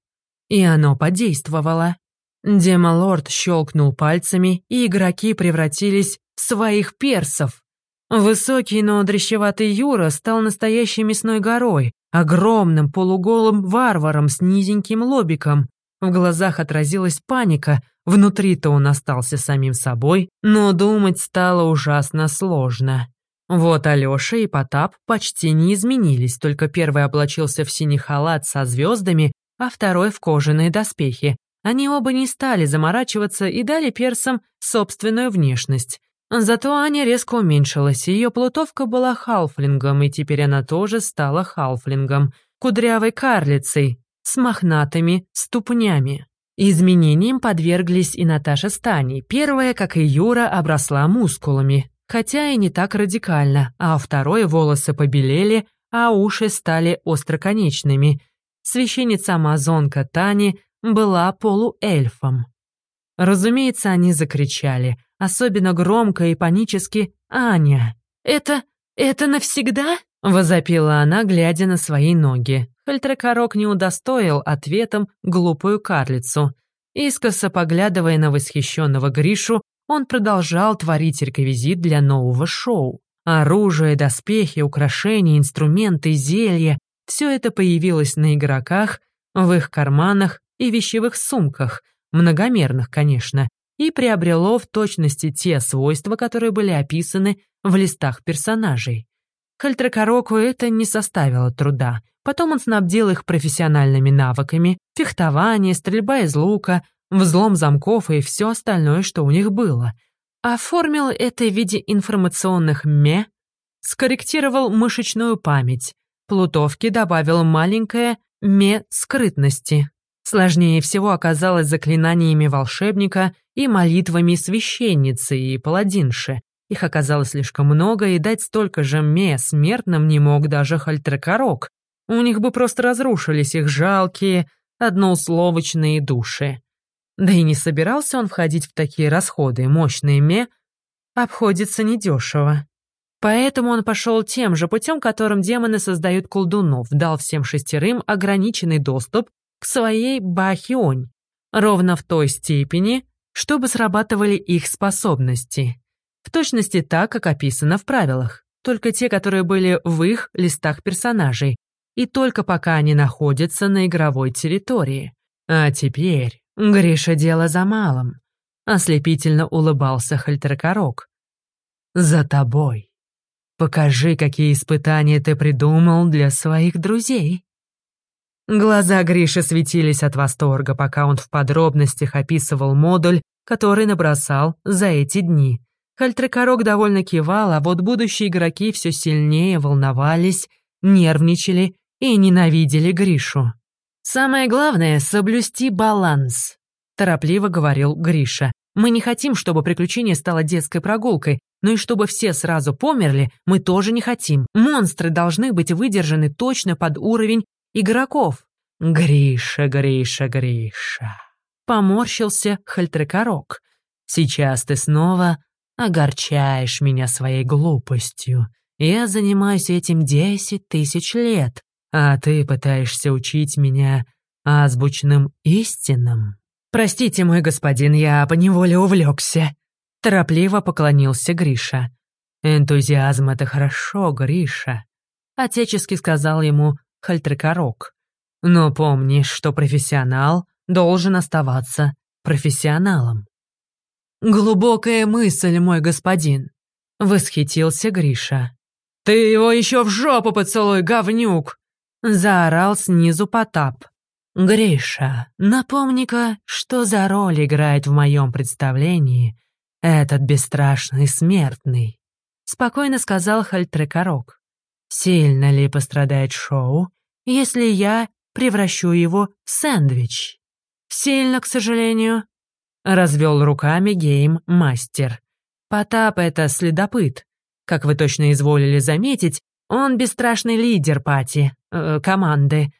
И оно подействовало. Демалорд щелкнул пальцами, и игроки превратились в своих персов. Высокий, но дрещеватый Юра стал настоящей мясной горой, огромным полуголым варваром с низеньким лобиком. В глазах отразилась паника, внутри-то он остался самим собой, но думать стало ужасно сложно. Вот Алёша и Потап почти не изменились, только первый облачился в синий халат со звездами, а второй в кожаные доспехи. Они оба не стали заморачиваться и дали персам собственную внешность. Зато Аня резко уменьшилась, ее плутовка была халфлингом, и теперь она тоже стала халфлингом, кудрявой карлицей, с мохнатыми ступнями. Изменениям подверглись и Наташа с Таней. Первая, как и Юра, обросла мускулами, хотя и не так радикально, а второй волосы побелели, а уши стали остроконечными. Священница-амазонка Тани была полуэльфом. Разумеется, они закричали, особенно громко и панически «Аня!» «Это... это навсегда?» — возопила она, глядя на свои ноги. Фальтрекорок не удостоил ответом глупую карлицу. Искоса поглядывая на восхищенного Гришу, он продолжал творить реквизит для нового шоу. Оружие, доспехи, украшения, инструменты, зелья — все это появилось на игроках, в их карманах и вещевых сумках, многомерных, конечно, и приобрело в точности те свойства, которые были описаны в листах персонажей. Хальтракороку это не составило труда. Потом он снабдил их профессиональными навыками, фехтование, стрельба из лука, взлом замков и все остальное, что у них было. Оформил это в виде информационных «ме», скорректировал мышечную память, плутовке добавил маленькое «ме» скрытности. Сложнее всего оказалось заклинаниями волшебника и молитвами священницы и паладинши. Их оказалось слишком много, и дать столько же ме смертным не мог даже Хальтрекорок. У них бы просто разрушились их жалкие, одноусловочные души. Да и не собирался он входить в такие расходы, мощные ме обходится недешево. Поэтому он пошел тем же путем, которым демоны создают колдунов, дал всем шестерым ограниченный доступ к своей бахионь, ровно в той степени, чтобы срабатывали их способности. В точности так, как описано в правилах, только те, которые были в их листах персонажей, и только пока они находятся на игровой территории. А теперь Гриша дело за малым. Ослепительно улыбался Хальтеркорок. За тобой. Покажи, какие испытания ты придумал для своих друзей. Глаза Гриши светились от восторга, пока он в подробностях описывал модуль, который набросал за эти дни. Хальтрекорок довольно кивал, а вот будущие игроки все сильнее волновались, нервничали и ненавидели Гришу. «Самое главное — соблюсти баланс», — торопливо говорил Гриша. «Мы не хотим, чтобы приключение стало детской прогулкой, но и чтобы все сразу померли, мы тоже не хотим. Монстры должны быть выдержаны точно под уровень игроков». «Гриша, Гриша, Гриша», — поморщился Хальтрекорок. «Сейчас ты снова огорчаешь меня своей глупостью. Я занимаюсь этим десять тысяч лет а ты пытаешься учить меня азбучным истинам. Простите, мой господин, я поневоле увлекся. Торопливо поклонился Гриша. Энтузиазм — это хорошо, Гриша. Отечески сказал ему Хальтрекорок. Но помни, что профессионал должен оставаться профессионалом. «Глубокая мысль, мой господин», — восхитился Гриша. «Ты его еще в жопу поцелуй, говнюк!» Заорал снизу Потап. «Гриша, напомни-ка, что за роль играет в моем представлении этот бесстрашный смертный?» Спокойно сказал Хальтрекорок. Сильно ли пострадает шоу, если я превращу его в сэндвич? Сильно, к сожалению. Развел руками гейм-мастер. Потап — это следопыт. Как вы точно изволили заметить, он бесстрашный лидер пати, э, команды.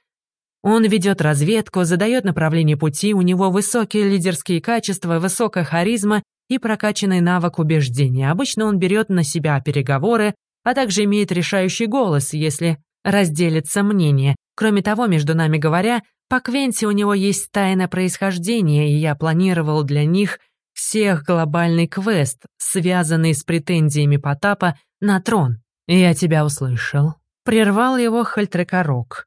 Он ведет разведку, задает направление пути, у него высокие лидерские качества, высокая харизма и прокачанный навык убеждения. Обычно он берет на себя переговоры, а также имеет решающий голос, если разделится мнение. Кроме того, между нами говоря, по Квенте у него есть тайна происхождения, и я планировал для них всех глобальный квест, связанный с претензиями Потапа на трон. Я тебя услышал. Прервал его Хальтрекорок.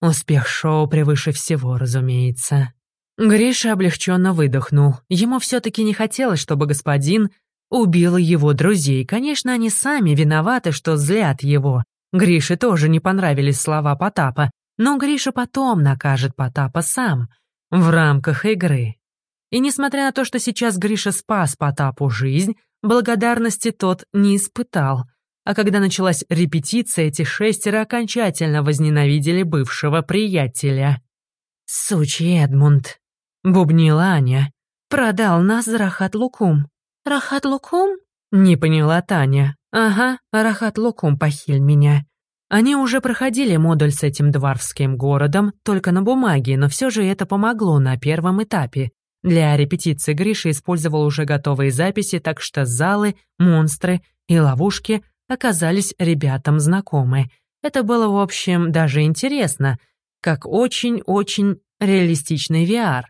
Успех шоу превыше всего, разумеется. Гриша облегченно выдохнул. Ему все-таки не хотелось, чтобы господин убил его друзей. Конечно, они сами виноваты, что злят его. Грише тоже не понравились слова Потапа, но Гриша потом накажет Потапа сам, в рамках игры. И несмотря на то, что сейчас Гриша спас Потапу жизнь, благодарности тот не испытал. А когда началась репетиция, эти шестеро окончательно возненавидели бывшего приятеля. «Сучий Эдмунд», — бубнила Аня, — «продал нас Рахат Лукум». «Рахат Лукум?» — не поняла Таня. «Ага, Рахат Лукум похиль меня». Они уже проходили модуль с этим дварвским городом, только на бумаге, но все же это помогло на первом этапе. Для репетиции Гриша использовал уже готовые записи, так что залы, монстры и ловушки оказались ребятам знакомы. Это было, в общем, даже интересно, как очень-очень реалистичный VR.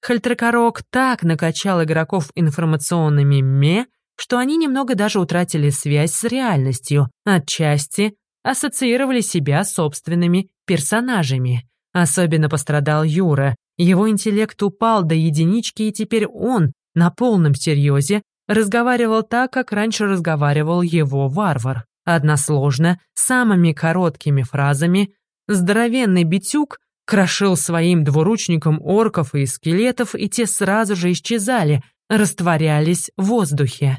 Хальтрекорок так накачал игроков информационными ме, что они немного даже утратили связь с реальностью, отчасти ассоциировали себя собственными персонажами. Особенно пострадал Юра. Его интеллект упал до единички, и теперь он, на полном серьезе, разговаривал так, как раньше разговаривал его варвар. Односложно, самыми короткими фразами, здоровенный битюк крошил своим двуручником орков и скелетов, и те сразу же исчезали, растворялись в воздухе.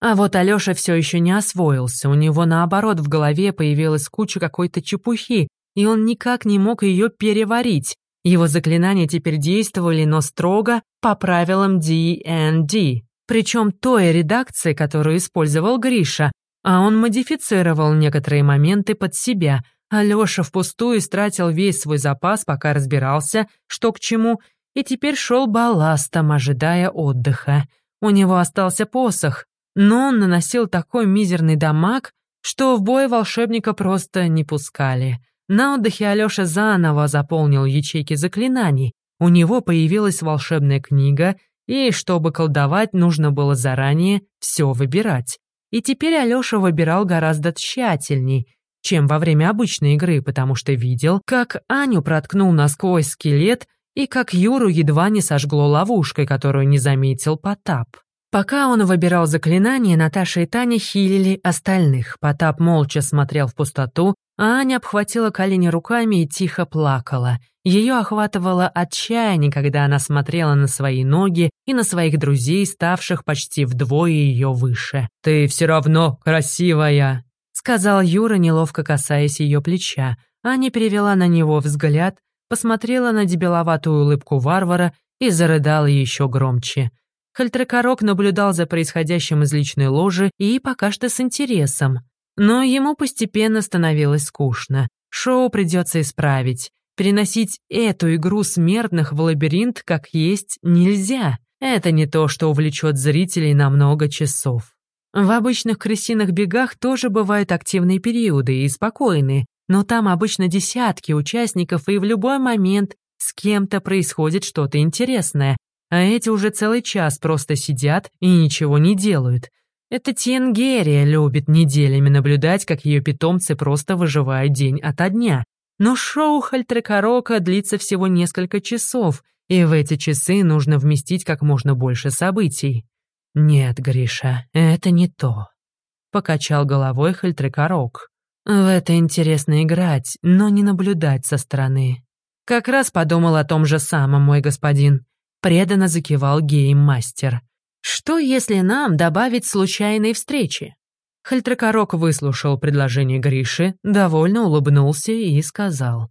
А вот Алёша все еще не освоился, у него наоборот в голове появилась куча какой-то чепухи, и он никак не мог ее переварить. Его заклинания теперь действовали, но строго по правилам D&D, причем той редакции, которую использовал Гриша, а он модифицировал некоторые моменты под себя. Алёша впустую истратил весь свой запас, пока разбирался, что к чему, и теперь шел балластом, ожидая отдыха. У него остался посох, но он наносил такой мизерный дамаг, что в бой волшебника просто не пускали. На отдыхе Алёша заново заполнил ячейки заклинаний. У него появилась волшебная книга, и чтобы колдовать, нужно было заранее все выбирать. И теперь Алёша выбирал гораздо тщательней, чем во время обычной игры, потому что видел, как Аню проткнул насквозь скелет и как Юру едва не сожгло ловушкой, которую не заметил Потап. Пока он выбирал заклинание, Наташа и Таня хилили остальных. Потап молча смотрел в пустоту, а Аня обхватила колени руками и тихо плакала. Ее охватывало отчаяние, когда она смотрела на свои ноги и на своих друзей, ставших почти вдвое ее выше. «Ты все равно красивая», — сказал Юра, неловко касаясь ее плеча. Аня перевела на него взгляд, посмотрела на дебиловатую улыбку варвара и зарыдала еще громче. Хальтрекорок наблюдал за происходящим из личной ложи и пока что с интересом. Но ему постепенно становилось скучно. Шоу придется исправить. Переносить эту игру смертных в лабиринт как есть нельзя. Это не то, что увлечет зрителей на много часов. В обычных крысиных бегах тоже бывают активные периоды и спокойные, но там обычно десятки участников, и в любой момент с кем-то происходит что-то интересное, а эти уже целый час просто сидят и ничего не делают. Это Тенгерия любит неделями наблюдать, как ее питомцы просто выживают день ото дня. Но шоу Хальтрекорока длится всего несколько часов, и в эти часы нужно вместить как можно больше событий. «Нет, Гриша, это не то», — покачал головой Хальтрекорок. «В это интересно играть, но не наблюдать со стороны». «Как раз подумал о том же самом, мой господин», преданно закивал гейммастер. Что, если нам добавить случайные встречи? Хальтракорок выслушал предложение Гриши, довольно улыбнулся и сказал.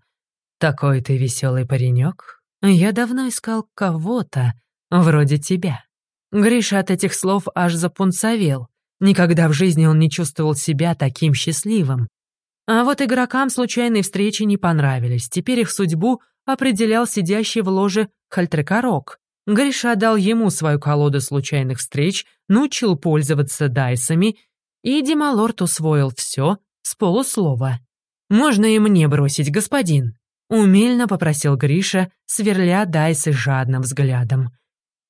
«Такой ты веселый паренек. Я давно искал кого-то, вроде тебя». Гриша от этих слов аж запунцовел. Никогда в жизни он не чувствовал себя таким счастливым. А вот игрокам случайные встречи не понравились. Теперь их судьбу определял сидящий в ложе Хальтрекорок. Гриша отдал ему свою колоду случайных встреч, научил пользоваться дайсами, и Дималорд усвоил все с полуслова. «Можно и мне бросить, господин?» Умельно попросил Гриша, сверля дайсы жадным взглядом.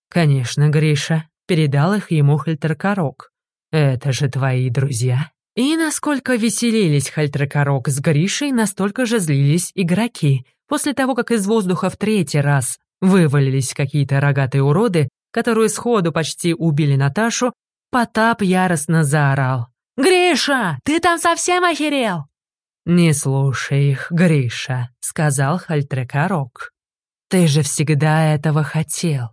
«Конечно, Гриша», — передал их ему Хальтеркорок. «Это же твои друзья». И насколько веселились Хальтрекорок с Гришей, настолько же злились игроки. После того, как из воздуха в третий раз вывалились какие-то рогатые уроды, которые сходу почти убили Наташу, Потап яростно заорал. «Гриша, ты там совсем охерел?» «Не слушай их, Гриша», — сказал Хальтрекорок. «Ты же всегда этого хотел».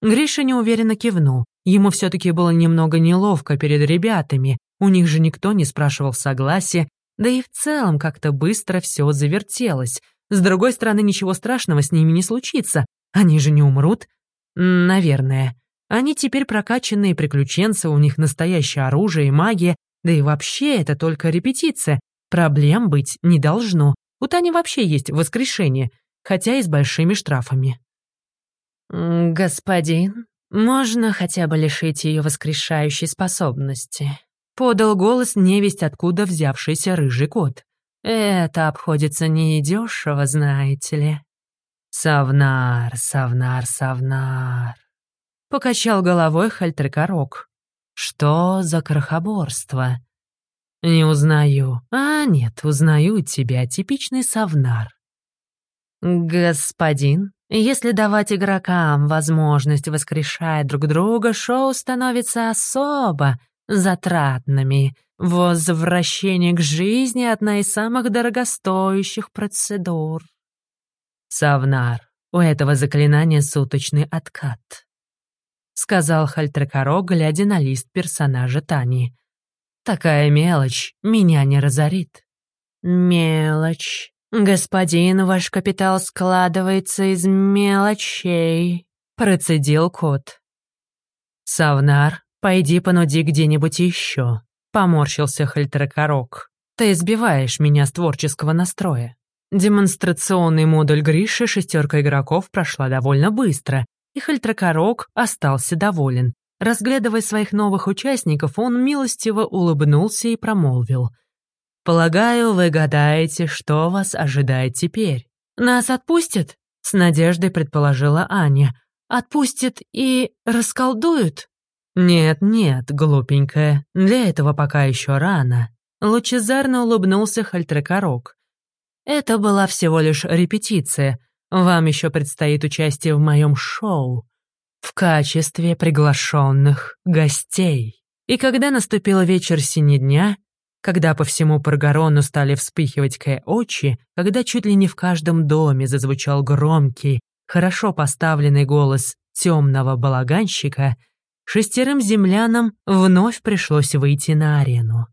Гриша неуверенно кивнул. Ему все-таки было немного неловко перед ребятами, у них же никто не спрашивал согласия, да и в целом как-то быстро все завертелось. С другой стороны, ничего страшного с ними не случится. Они же не умрут. Наверное. Они теперь прокачанные приключенцы, у них настоящее оружие и магия, да и вообще это только репетиция. Проблем быть не должно. У Тани вообще есть воскрешение, хотя и с большими штрафами. «Господин, можно хотя бы лишить ее воскрешающей способности?» Подал голос невесть, откуда взявшийся рыжий кот. «Это обходится недешево, знаете ли». «Савнар, Савнар, Савнар», — покачал головой Хальтрекорок. «Что за крохоборство?» «Не узнаю. А, нет, узнаю тебя, типичный Савнар». «Господин, если давать игрокам возможность воскрешать друг друга, шоу становится особо затратными. Возвращение к жизни — одна из самых дорогостоящих процедур. Савнар, у этого заклинания суточный откат. Сказал Хальтрекаро, глядя на лист персонажа Тани. Такая мелочь меня не разорит. Мелочь. Господин, ваш капитал складывается из мелочей, процедил кот. Савнар, «Пойди понуди где-нибудь еще», — поморщился Хальтракорок. «Ты избиваешь меня с творческого настроя». Демонстрационный модуль Гриши шестерка игроков прошла довольно быстро, и Хальтракорок остался доволен. Разглядывая своих новых участников, он милостиво улыбнулся и промолвил. «Полагаю, вы гадаете, что вас ожидает теперь. Нас отпустят?» — с надеждой предположила Аня. «Отпустят и расколдуют?» «Нет-нет, глупенькая, для этого пока еще рано», — лучезарно улыбнулся Хальтрекорок. «Это была всего лишь репетиция. Вам еще предстоит участие в моем шоу в качестве приглашенных гостей». И когда наступил вечер синедня, когда по всему Паргарону стали вспыхивать Кэ очи, когда чуть ли не в каждом доме зазвучал громкий, хорошо поставленный голос темного балаганщика — Шестерым землянам вновь пришлось выйти на арену.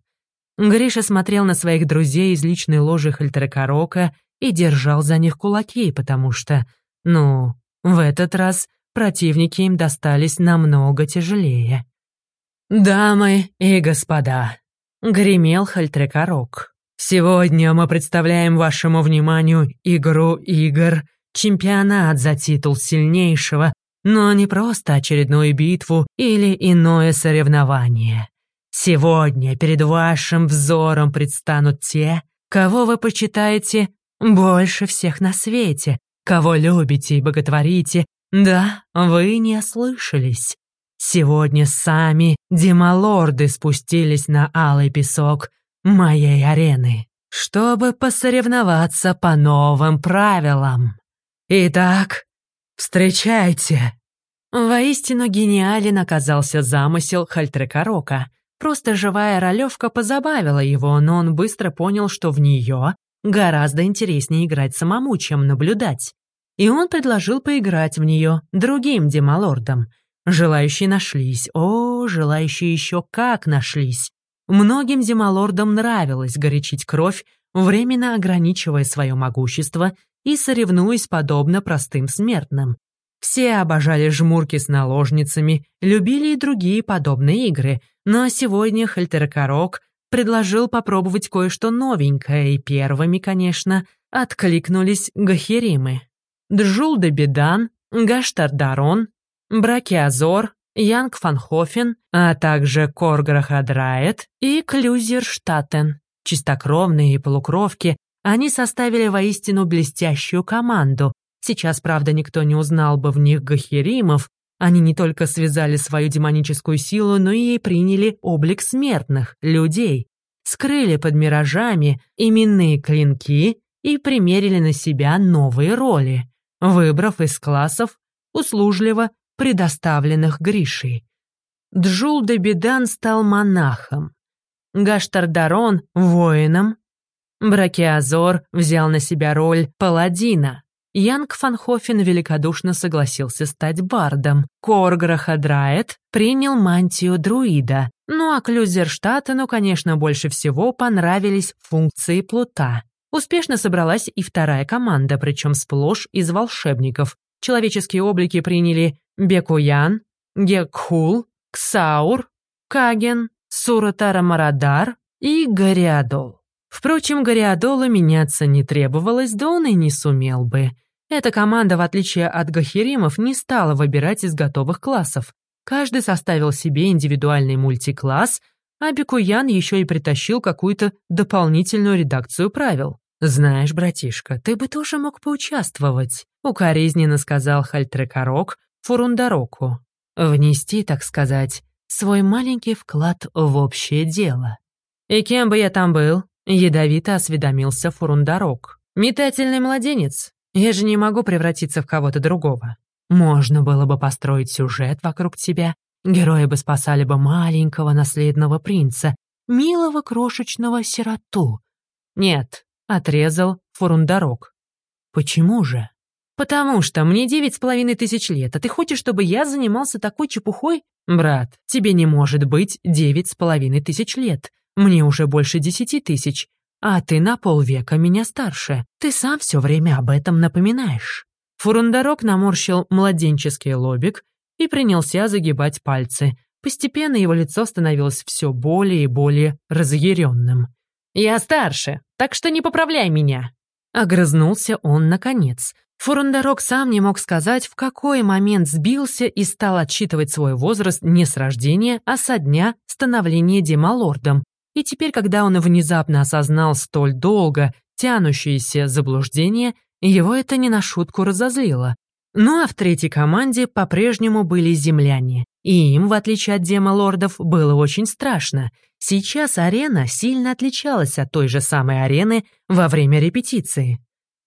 Гриша смотрел на своих друзей из личной ложи Хальтеркорока и держал за них кулаки, потому что, ну, в этот раз противники им достались намного тяжелее. «Дамы и господа», — гремел Хальтрекорок, «сегодня мы представляем вашему вниманию игру игр, чемпионат за титул сильнейшего но не просто очередную битву или иное соревнование. Сегодня перед вашим взором предстанут те, кого вы почитаете больше всех на свете, кого любите и боготворите. Да, вы не ослышались. Сегодня сами демалорды спустились на алый песок моей арены, чтобы посоревноваться по новым правилам. Итак, «Встречайте!» Воистину гениален оказался замысел Хальтрекорока. Просто живая ролевка позабавила его, но он быстро понял, что в нее гораздо интереснее играть самому, чем наблюдать. И он предложил поиграть в нее другим демалордам. Желающие нашлись, о, желающие еще как нашлись. Многим зимолордам нравилось горячить кровь, временно ограничивая свое могущество и соревнуясь подобно простым смертным. Все обожали жмурки с наложницами, любили и другие подобные игры, но сегодня Хальтеркорок предложил попробовать кое-что новенькое, и первыми, конечно, откликнулись гахеримы. Джул де Бедан, Гаштардарон, Бракиазор, Янг Фанхофен, а также Корграхадрает и Клюзерштатен. Чистокровные и полукровки, они составили воистину блестящую команду. Сейчас, правда, никто не узнал бы в них гахеримов, они не только связали свою демоническую силу, но и приняли облик смертных, людей, скрыли под миражами именные клинки и примерили на себя новые роли, выбрав из классов услужливо предоставленных Гришей. Джул де Бедан стал монахом, Гаштардарон — воином, Бракиазор взял на себя роль паладина, Янг Фанхофен великодушно согласился стать бардом, Корграхадрает принял мантию друида, ну а Клюзерштатену, конечно, больше всего понравились функции плута. Успешно собралась и вторая команда, причем сплошь из волшебников. Человеческие облики приняли Бекуян, Гекхул, Ксаур, Каген, Суратара Марадар и Гориадол. Впрочем, Гориадолу меняться не требовалось, да он и не сумел бы. Эта команда, в отличие от гахеримов, не стала выбирать из готовых классов. Каждый составил себе индивидуальный мультикласс, а Бекуян еще и притащил какую-то дополнительную редакцию правил. «Знаешь, братишка, ты бы тоже мог поучаствовать», — укоризненно сказал Хальтрекорок Фурундароку. «Внести, так сказать, свой маленький вклад в общее дело». «И кем бы я там был?» — ядовито осведомился Фурундарок. «Метательный младенец. Я же не могу превратиться в кого-то другого. Можно было бы построить сюжет вокруг тебя. Герои бы спасали бы маленького наследного принца, милого крошечного сироту. Нет, отрезал Фурундарок. Почему же? «Потому что мне девять с половиной тысяч лет, а ты хочешь, чтобы я занимался такой чепухой? Брат, тебе не может быть девять с половиной тысяч лет. Мне уже больше десяти тысяч, а ты на полвека меня старше. Ты сам все время об этом напоминаешь». Фурундарок наморщил младенческий лобик и принялся загибать пальцы. Постепенно его лицо становилось все более и более разъяренным. «Я старше, так что не поправляй меня!» Огрызнулся он наконец, Фурундарок сам не мог сказать, в какой момент сбился и стал отсчитывать свой возраст не с рождения, а со дня становления демалордом. И теперь, когда он внезапно осознал столь долго тянущееся заблуждение, его это не на шутку разозлило. Ну а в третьей команде по-прежнему были земляне. И им, в отличие от демалордов, было очень страшно. Сейчас арена сильно отличалась от той же самой арены во время репетиции.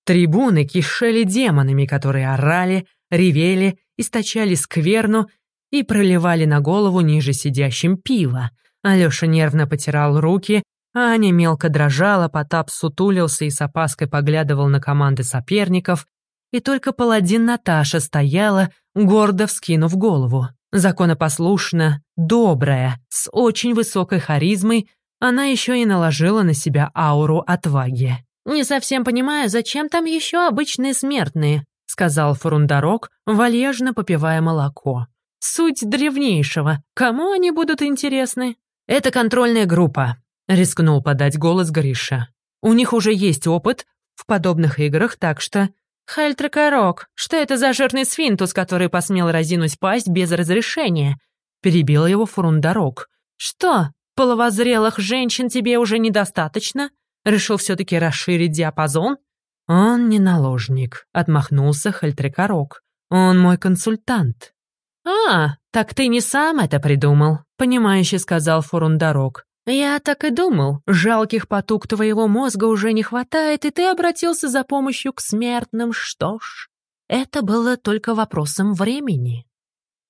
Трибуны кишели демонами, которые орали, ревели, источали скверну и проливали на голову ниже сидящим пиво. Алёша нервно потирал руки, а Аня мелко дрожала, Потап сутулился и с опаской поглядывал на команды соперников, и только паладин Наташа стояла, гордо вскинув голову. Законопослушно, добрая, с очень высокой харизмой, она еще и наложила на себя ауру отваги. «Не совсем понимаю, зачем там еще обычные смертные», сказал Фурундарок, вальяжно попивая молоко. «Суть древнейшего. Кому они будут интересны?» «Это контрольная группа», — рискнул подать голос Гриша. «У них уже есть опыт в подобных играх, так что...» «Хальтракорок, что это за жирный свинтус, который посмел разинуть пасть без разрешения?» Перебил его Фурундарок. «Что, половозрелых женщин тебе уже недостаточно?» Решил все-таки расширить диапазон? Он не наложник, отмахнулся Хальтрекорок. Он мой консультант. А, так ты не сам это придумал, понимающе сказал Фурундарок. Я так и думал. Жалких потуг твоего мозга уже не хватает, и ты обратился за помощью к смертным. Что ж, это было только вопросом времени.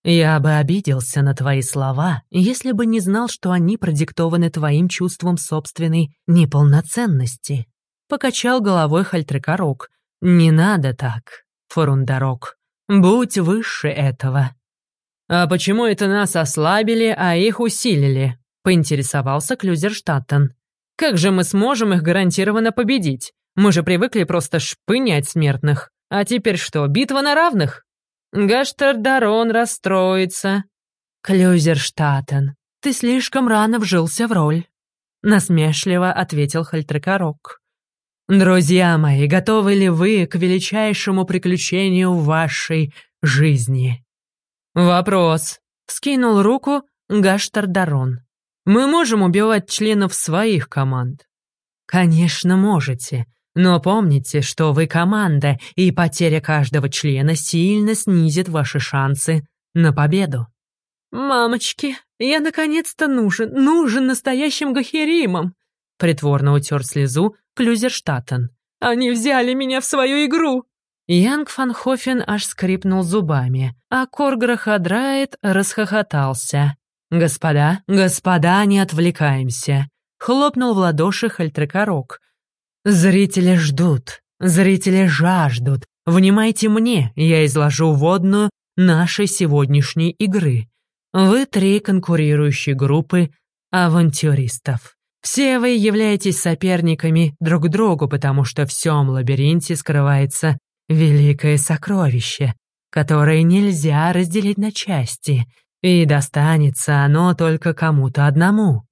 «Я бы обиделся на твои слова, если бы не знал, что они продиктованы твоим чувством собственной неполноценности». Покачал головой Хальтрекорок. «Не надо так, Фурундарок. Будь выше этого». «А почему это нас ослабили, а их усилили?» поинтересовался Клюзерштаттен. «Как же мы сможем их гарантированно победить? Мы же привыкли просто шпынять смертных. А теперь что, битва на равных?» Гаштардарон расстроится. Клюзерштаттен, ты слишком рано вжился в роль. Насмешливо ответил Хальтрекорок. «Друзья мои, готовы ли вы к величайшему приключению в вашей жизни?» «Вопрос», — скинул руку Гаштардарон. «Мы можем убивать членов своих команд?» «Конечно, можете. Но помните, что вы команда, и потеря каждого члена сильно снизит ваши шансы на победу». «Мамочки, я наконец-то нужен, нужен настоящим гахеримам!» Притворно утер слезу Клюзерштаттен. «Они взяли меня в свою игру!» Янг Фанхофен аж скрипнул зубами, а Корграхадрайт расхохотался. «Господа, господа, не отвлекаемся!» Хлопнул в ладоши Хальтрекорок. «Зрители ждут, зрители жаждут. Внимайте мне, я изложу водную нашей сегодняшней игры. Вы три конкурирующие группы авантюристов. Все вы являетесь соперниками друг другу, потому что в всем лабиринте скрывается великое сокровище, которое нельзя разделить на части, и достанется оно только кому-то одному.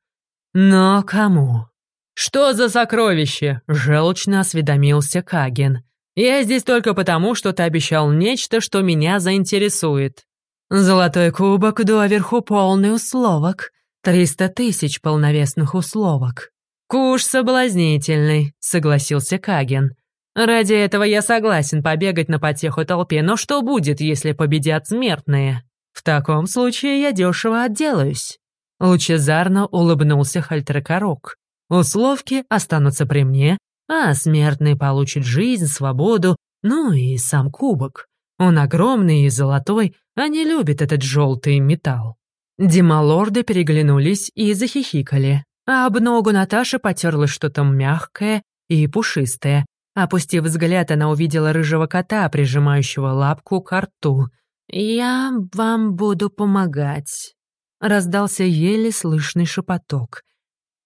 Но кому? «Что за сокровище?» — желчно осведомился Каген. «Я здесь только потому, что ты обещал нечто, что меня заинтересует». Золотой кубок доверху полный условок. Триста тысяч полновесных условок. Куш соблазнительный, согласился Каген. Ради этого я согласен побегать на потеху толпе, но что будет, если победят смертные? В таком случае я дешево отделаюсь. Лучезарно улыбнулся Хальтеркорок. Условки останутся при мне, а смертный получит жизнь, свободу, ну и сам кубок. Он огромный и золотой, они любят этот желтый металл. Демалорды переглянулись и захихикали, а об ногу Наташи потерло что-то мягкое и пушистое. Опустив взгляд, она увидела рыжего кота, прижимающего лапку к рту. «Я вам буду помогать», — раздался еле слышный шепоток.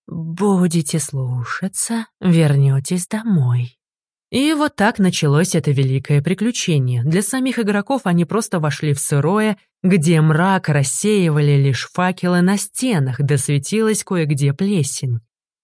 «Будете слушаться, вернетесь домой». И вот так началось это великое приключение. Для самих игроков они просто вошли в сырое, где мрак рассеивали лишь факелы на стенах, да светилась кое-где плесень.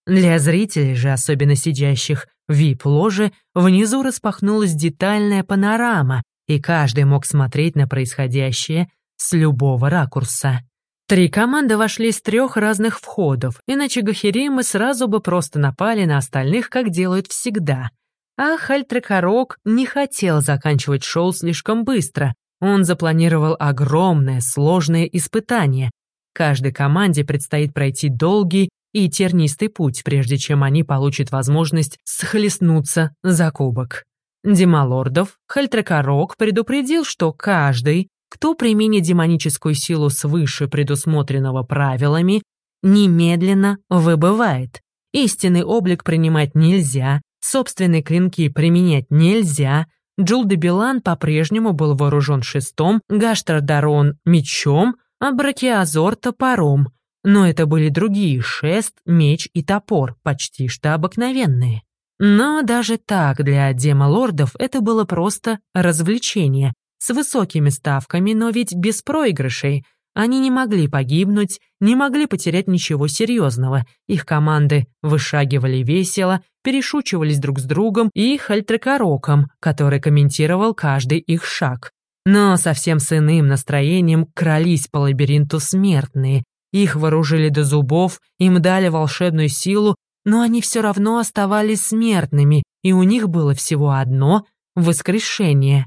Для зрителей же, особенно сидящих вип-ложе, внизу распахнулась детальная панорама, и каждый мог смотреть на происходящее с любого ракурса. Три команды вошли с трех разных входов, иначе Гахиримы сразу бы просто напали на остальных, как делают всегда — а Хальтрекорок не хотел заканчивать шоу слишком быстро. Он запланировал огромное, сложное испытание. Каждой команде предстоит пройти долгий и тернистый путь, прежде чем они получат возможность схлестнуться за кубок. Демалордов Хальтрекорок предупредил, что каждый, кто применит демоническую силу свыше предусмотренного правилами, немедленно выбывает. Истинный облик принимать нельзя, Собственные клинки применять нельзя. Джул де Билан по-прежнему был вооружен шестом, Гаштардарон — мечом, а Бракиазор — топором. Но это были другие — шест, меч и топор, почти что обыкновенные. Но даже так для демолордов это было просто развлечение, с высокими ставками, но ведь без проигрышей, они не могли погибнуть, не могли потерять ничего серьезного. Их команды вышагивали весело, перешучивались друг с другом и Хальтрекороком, который комментировал каждый их шаг. Но совсем с иным настроением крались по лабиринту смертные. Их вооружили до зубов, им дали волшебную силу, но они все равно оставались смертными, и у них было всего одно — воскрешение.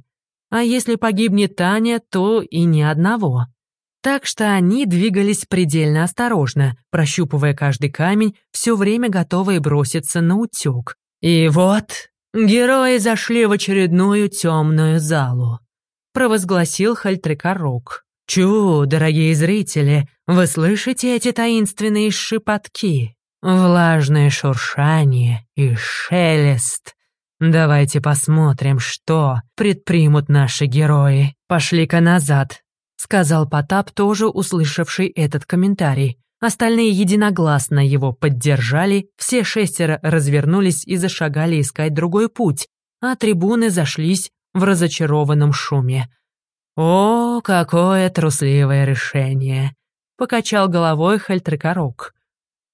А если погибнет Таня, то и ни одного. Так что они двигались предельно осторожно, прощупывая каждый камень, все время готовые броситься на утек. И вот герои зашли в очередную темную залу. Провозгласил Хальтрикорок. «Чу, дорогие зрители, вы слышите эти таинственные шепотки? Влажное шуршание и шелест. Давайте посмотрим, что предпримут наши герои. Пошли-ка назад, — сказал Потап, тоже услышавший этот комментарий. Остальные единогласно его поддержали, все шестеро развернулись и зашагали искать другой путь, а трибуны зашлись в разочарованном шуме. «О, какое трусливое решение!» — покачал головой Хальтрекорок.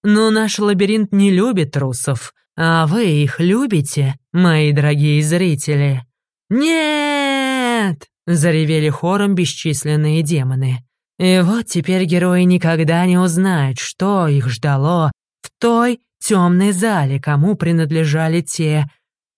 «Но наш лабиринт не любит трусов, а вы их любите, мои дорогие зрители?» «Нет!» — заревели хором бесчисленные демоны. И вот теперь герои никогда не узнают, что их ждало в той темной зале, кому принадлежали те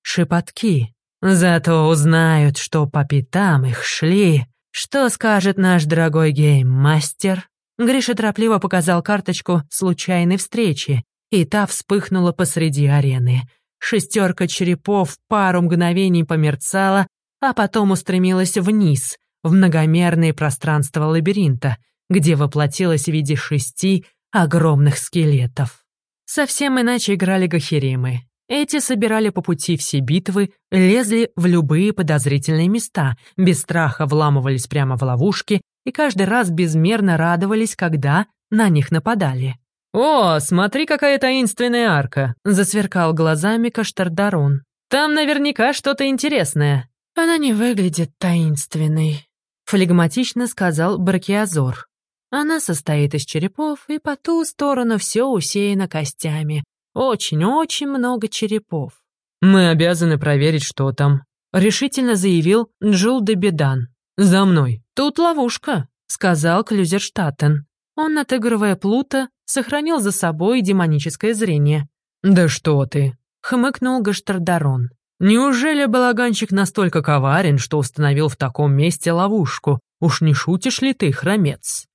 шепотки. Зато узнают, что по пятам их шли. Что скажет наш дорогой гейммастер? Гриша торопливо показал карточку случайной встречи, и та вспыхнула посреди арены. Шестерка черепов пару мгновений померцала, а потом устремилась вниз, в многомерные пространства лабиринта, где воплотилась в виде шести огромных скелетов. Совсем иначе играли гахеримы. Эти собирали по пути все битвы, лезли в любые подозрительные места, без страха вламывались прямо в ловушки и каждый раз безмерно радовались, когда на них нападали. «О, смотри, какая таинственная арка!» — засверкал глазами Каштардарон. «Там наверняка что-то интересное». «Она не выглядит таинственной», — флегматично сказал Бракиазор. «Она состоит из черепов, и по ту сторону все усеяно костями. Очень-очень много черепов». «Мы обязаны проверить, что там», — решительно заявил Джул де Бедан. «За мной». «Тут ловушка», — сказал Клюзерштаттен. Он, отыгрывая Плута, сохранил за собой демоническое зрение. «Да что ты!» — хмыкнул Гаштардарон. «Неужели балаганчик настолько коварен, что установил в таком месте ловушку? Уж не шутишь ли ты, хромец?»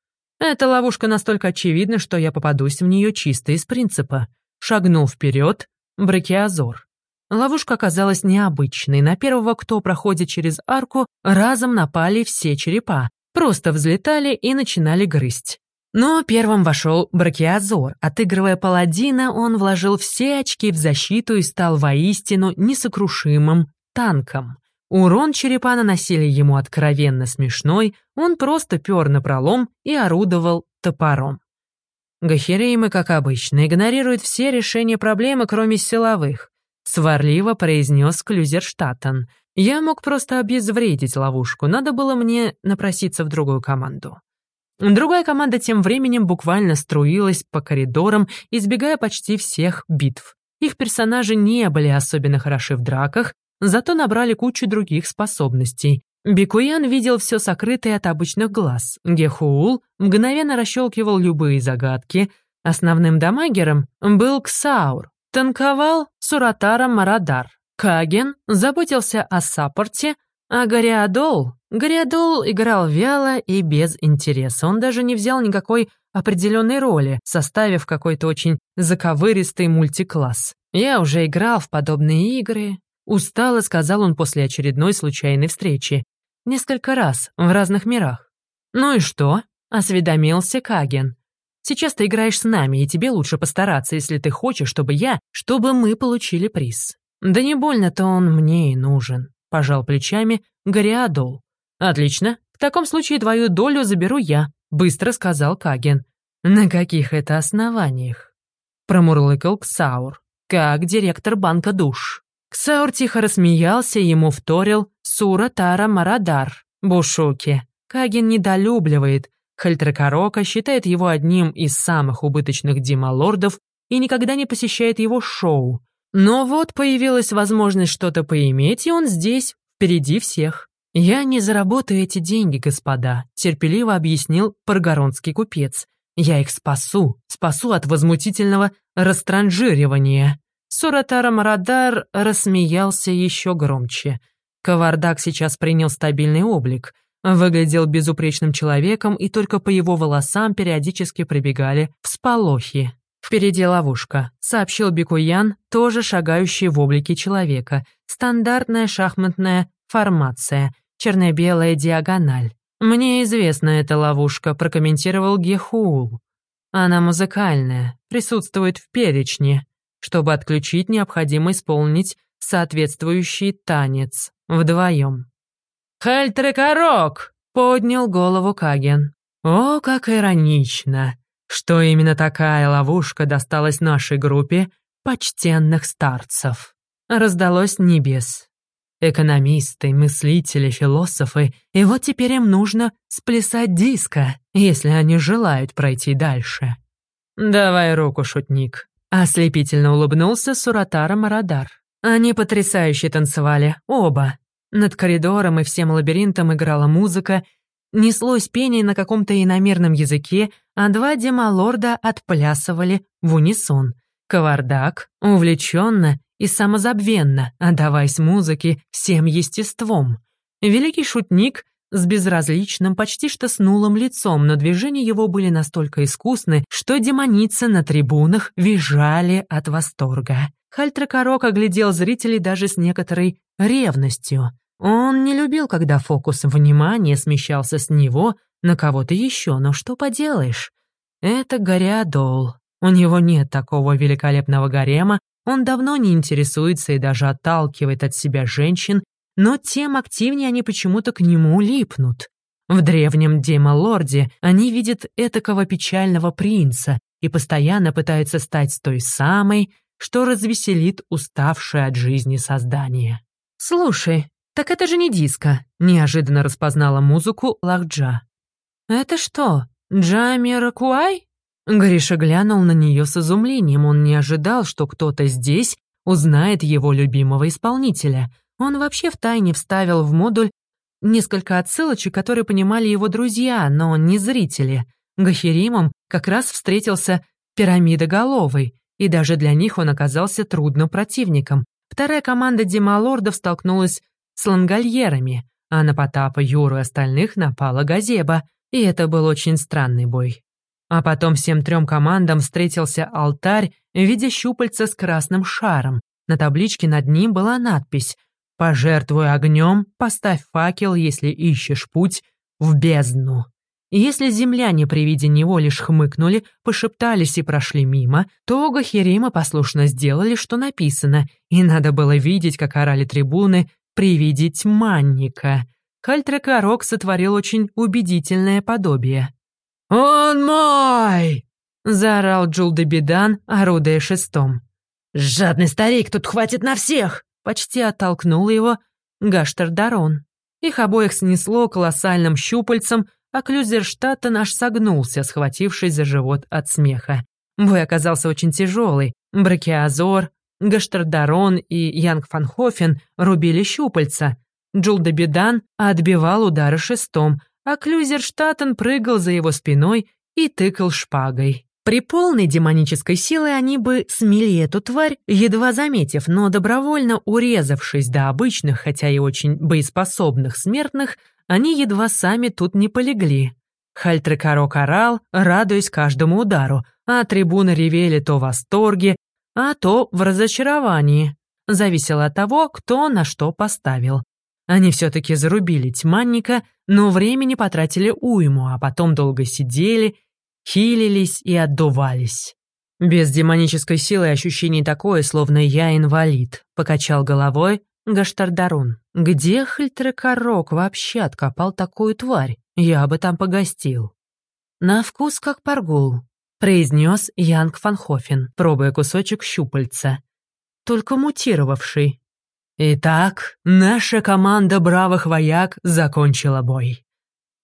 «Эта ловушка настолько очевидна, что я попадусь в нее чисто из принципа». Шагнул вперед Бракиазор. Ловушка оказалась необычной. На первого, кто проходит через арку, разом напали все черепа. Просто взлетали и начинали грызть. Но первым вошел Бракиазор. Отыгрывая паладина, он вложил все очки в защиту и стал воистину несокрушимым танком. Урон черепа наносили ему откровенно смешной, он просто пер на пролом и орудовал топором. Гахереймы, как обычно, игнорируют все решения проблемы, кроме силовых. Сварливо произнес Клюзерштаттен. Я мог просто обезвредить ловушку, надо было мне напроситься в другую команду. Другая команда тем временем буквально струилась по коридорам, избегая почти всех битв. Их персонажи не были особенно хороши в драках, зато набрали кучу других способностей. Бекуян видел все сокрытое от обычных глаз. Гехуул мгновенно расщелкивал любые загадки. Основным дамагером был Ксаур. Танковал Суратара Марадар. Каген заботился о саппорте, а Гориадол Гориадол играл вяло и без интереса. Он даже не взял никакой определенной роли, составив какой-то очень заковыристый мультикласс. «Я уже играл в подобные игры», — устало сказал он после очередной случайной встречи. Несколько раз, в разных мирах. «Ну и что?» — осведомился Каген. «Сейчас ты играешь с нами, и тебе лучше постараться, если ты хочешь, чтобы я, чтобы мы получили приз». «Да не больно-то он мне и нужен», — пожал плечами Гориадол. «Отлично. В таком случае твою долю заберу я», — быстро сказал Каген. «На каких это основаниях?» — промурлыкал Ксаур, как директор банка душ. Ксаур тихо рассмеялся, ему вторил Сура Тара Марадар, Бушуки. Каген недолюбливает, Хальтракарока считает его одним из самых убыточных демалордов и никогда не посещает его шоу. Но вот появилась возможность что-то поиметь, и он здесь, впереди всех. «Я не заработаю эти деньги, господа», — терпеливо объяснил паргоронский купец. «Я их спасу, спасу от возмутительного растранжиривания». Суратара Марадар рассмеялся еще громче. Кавардак сейчас принял стабильный облик, выглядел безупречным человеком, и только по его волосам периодически пробегали всполохи. «Впереди ловушка», — сообщил Бекуян, тоже шагающий в облике человека. Стандартная шахматная формация, черно-белая диагональ. «Мне известна эта ловушка», — прокомментировал Гехуул. «Она музыкальная, присутствует в перечне. Чтобы отключить, необходимо исполнить соответствующий танец вдвоем». «Хальтрекорок!» — поднял голову Каген. «О, как иронично! что именно такая ловушка досталась нашей группе почтенных старцев. Раздалось небес. Экономисты, мыслители, философы, и вот теперь им нужно сплясать диско, если они желают пройти дальше. «Давай руку, шутник», — ослепительно улыбнулся Суратара Марадар. Они потрясающе танцевали, оба. Над коридором и всем лабиринтом играла музыка, неслось пение на каком-то иномерном языке, а два демалорда отплясывали в унисон. Кавардак увлеченно и самозабвенно, отдаваясь музыке всем естеством. Великий шутник с безразличным, почти что снулым лицом, но движения его были настолько искусны, что демоницы на трибунах визжали от восторга. Хальтракорок оглядел зрителей даже с некоторой ревностью. Он не любил, когда фокус внимания смещался с него на кого-то еще, но что поделаешь? Это Гориадол. У него нет такого великолепного гарема, он давно не интересуется и даже отталкивает от себя женщин, но тем активнее они почему-то к нему липнут. В древнем Демолорде они видят этакого печального принца и постоянно пытаются стать той самой, что развеселит уставшее от жизни создание. «Слушай, так это же не диско», — неожиданно распознала музыку Лахджа. «Это что, Джамиракуай?» Гриша глянул на нее с изумлением. Он не ожидал, что кто-то здесь узнает его любимого исполнителя. Он вообще втайне вставил в модуль несколько отсылочек, которые понимали его друзья, но не зрители. Гахеримом как раз встретился пирамидоголовый, и даже для них он оказался трудным противником. Вторая команда демалордов столкнулась с лангольерами, а на Потапа, Юру и остальных напала Газеба, и это был очень странный бой. А потом всем трем командам встретился алтарь в виде щупальца с красным шаром. На табличке над ним была надпись «Пожертвуй огнем, поставь факел, если ищешь путь в бездну». Если земляне при виде него лишь хмыкнули, пошептались и прошли мимо, то Гахирима послушно сделали, что написано, и надо было видеть, как орали трибуны при виде тьманника. Кальтрекорок сотворил очень убедительное подобие. «Он мой!» — заорал Джулдебедан, орудуя шестом. «Жадный старик, тут хватит на всех!» — почти оттолкнул его Гаштардарон. Их обоих снесло колоссальным щупальцем, а Клюзерштадтен аж согнулся, схватившись за живот от смеха. Бой оказался очень тяжелый. Бракиазор, Гаштардарон и Янг Фанхофен рубили щупальца. Джулдебедан отбивал удары шестом, а Клюзерштаттен прыгал за его спиной и тыкал шпагой. При полной демонической силе они бы смели эту тварь, едва заметив, но добровольно урезавшись до обычных, хотя и очень боеспособных смертных, они едва сами тут не полегли. Хальтрекарок орал, радуясь каждому удару, а трибуны ревели то в восторге, а то в разочаровании. Зависело от того, кто на что поставил. Они все-таки зарубили тьманника, но времени потратили уйму, а потом долго сидели, хилились и отдувались. Без демонической силы ощущение такое, словно я инвалид, покачал головой Гаштардарун. Где Хальтрекорок вообще откопал такую тварь? Я бы там погостил. На вкус как паргул, произнес Янг Фанхофен, пробуя кусочек щупальца. Только мутировавший. «Итак, наша команда бравых вояк закончила бой».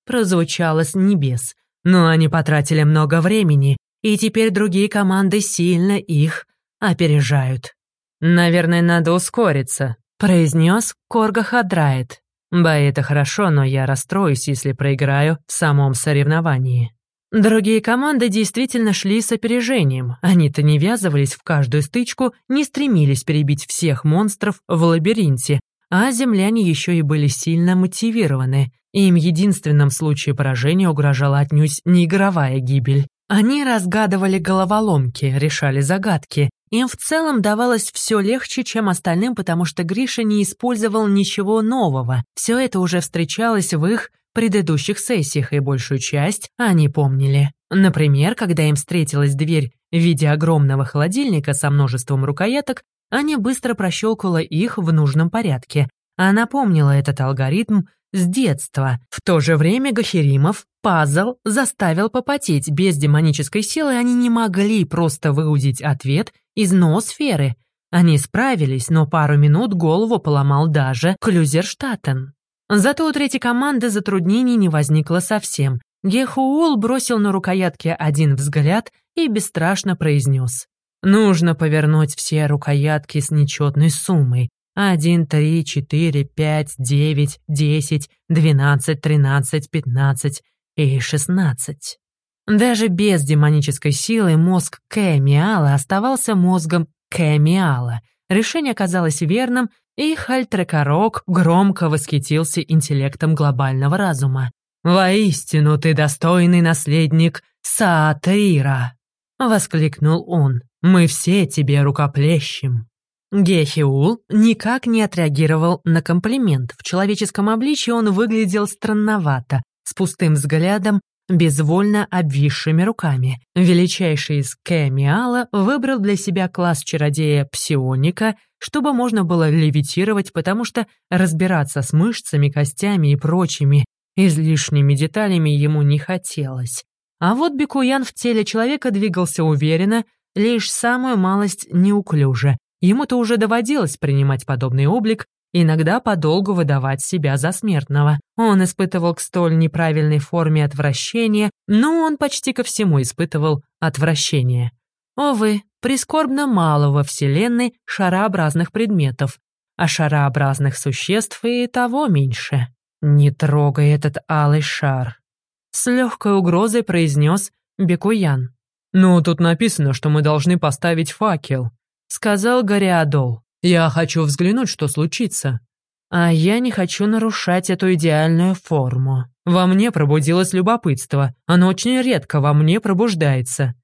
Прозвучало с небес, но они потратили много времени, и теперь другие команды сильно их опережают. «Наверное, надо ускориться», — произнес Корга Хадрайт. «Бои — это хорошо, но я расстроюсь, если проиграю в самом соревновании». Другие команды действительно шли с опережением. Они-то не ввязывались в каждую стычку, не стремились перебить всех монстров в лабиринте, а земляне еще и были сильно мотивированы. Им единственном случае поражения угрожала отнюдь не игровая гибель. Они разгадывали головоломки, решали загадки. Им в целом давалось все легче, чем остальным, потому что Гриша не использовал ничего нового. Все это уже встречалось в их предыдущих сессиях, и большую часть они помнили. Например, когда им встретилась дверь в виде огромного холодильника со множеством рукояток, Аня быстро прощелкала их в нужном порядке, Она помнила этот алгоритм с детства. В то же время Гахеримов пазл заставил попотеть. Без демонической силы они не могли просто выудить ответ из ноосферы. Они справились, но пару минут голову поломал даже Клюзерштаттен. Зато у третьей команды затруднений не возникло совсем. Гехуул бросил на рукоятке один взгляд и бесстрашно произнес. «Нужно повернуть все рукоятки с нечетной суммой. Один, три, четыре, пять, девять, десять, двенадцать, тринадцать, пятнадцать и шестнадцать». Даже без демонической силы мозг Кэмиала оставался мозгом Кэмиала. Решение оказалось верным, и Хальтрекорок громко восхитился интеллектом глобального разума. «Воистину ты достойный наследник Саатаира!» — воскликнул он. «Мы все тебе рукоплещем!» Гехиул никак не отреагировал на комплимент. В человеческом обличье он выглядел странновато, с пустым взглядом, безвольно обвисшими руками. Величайший из Кэмиала выбрал для себя класс чародея псионика, чтобы можно было левитировать, потому что разбираться с мышцами, костями и прочими Излишними деталями ему не хотелось. А вот Бекуян в теле человека двигался уверенно, лишь самую малость неуклюже. Ему-то уже доводилось принимать подобный облик, иногда подолгу выдавать себя за смертного. Он испытывал к столь неправильной форме отвращения, но он почти ко всему испытывал отвращение. Овы, прискорбно мало во Вселенной шарообразных предметов, а шарообразных существ и того меньше. «Не трогай этот алый шар», — с легкой угрозой произнес Бекуян. «Ну, тут написано, что мы должны поставить факел», — сказал Гориадол. «Я хочу взглянуть, что случится». «А я не хочу нарушать эту идеальную форму. Во мне пробудилось любопытство. Оно очень редко во мне пробуждается».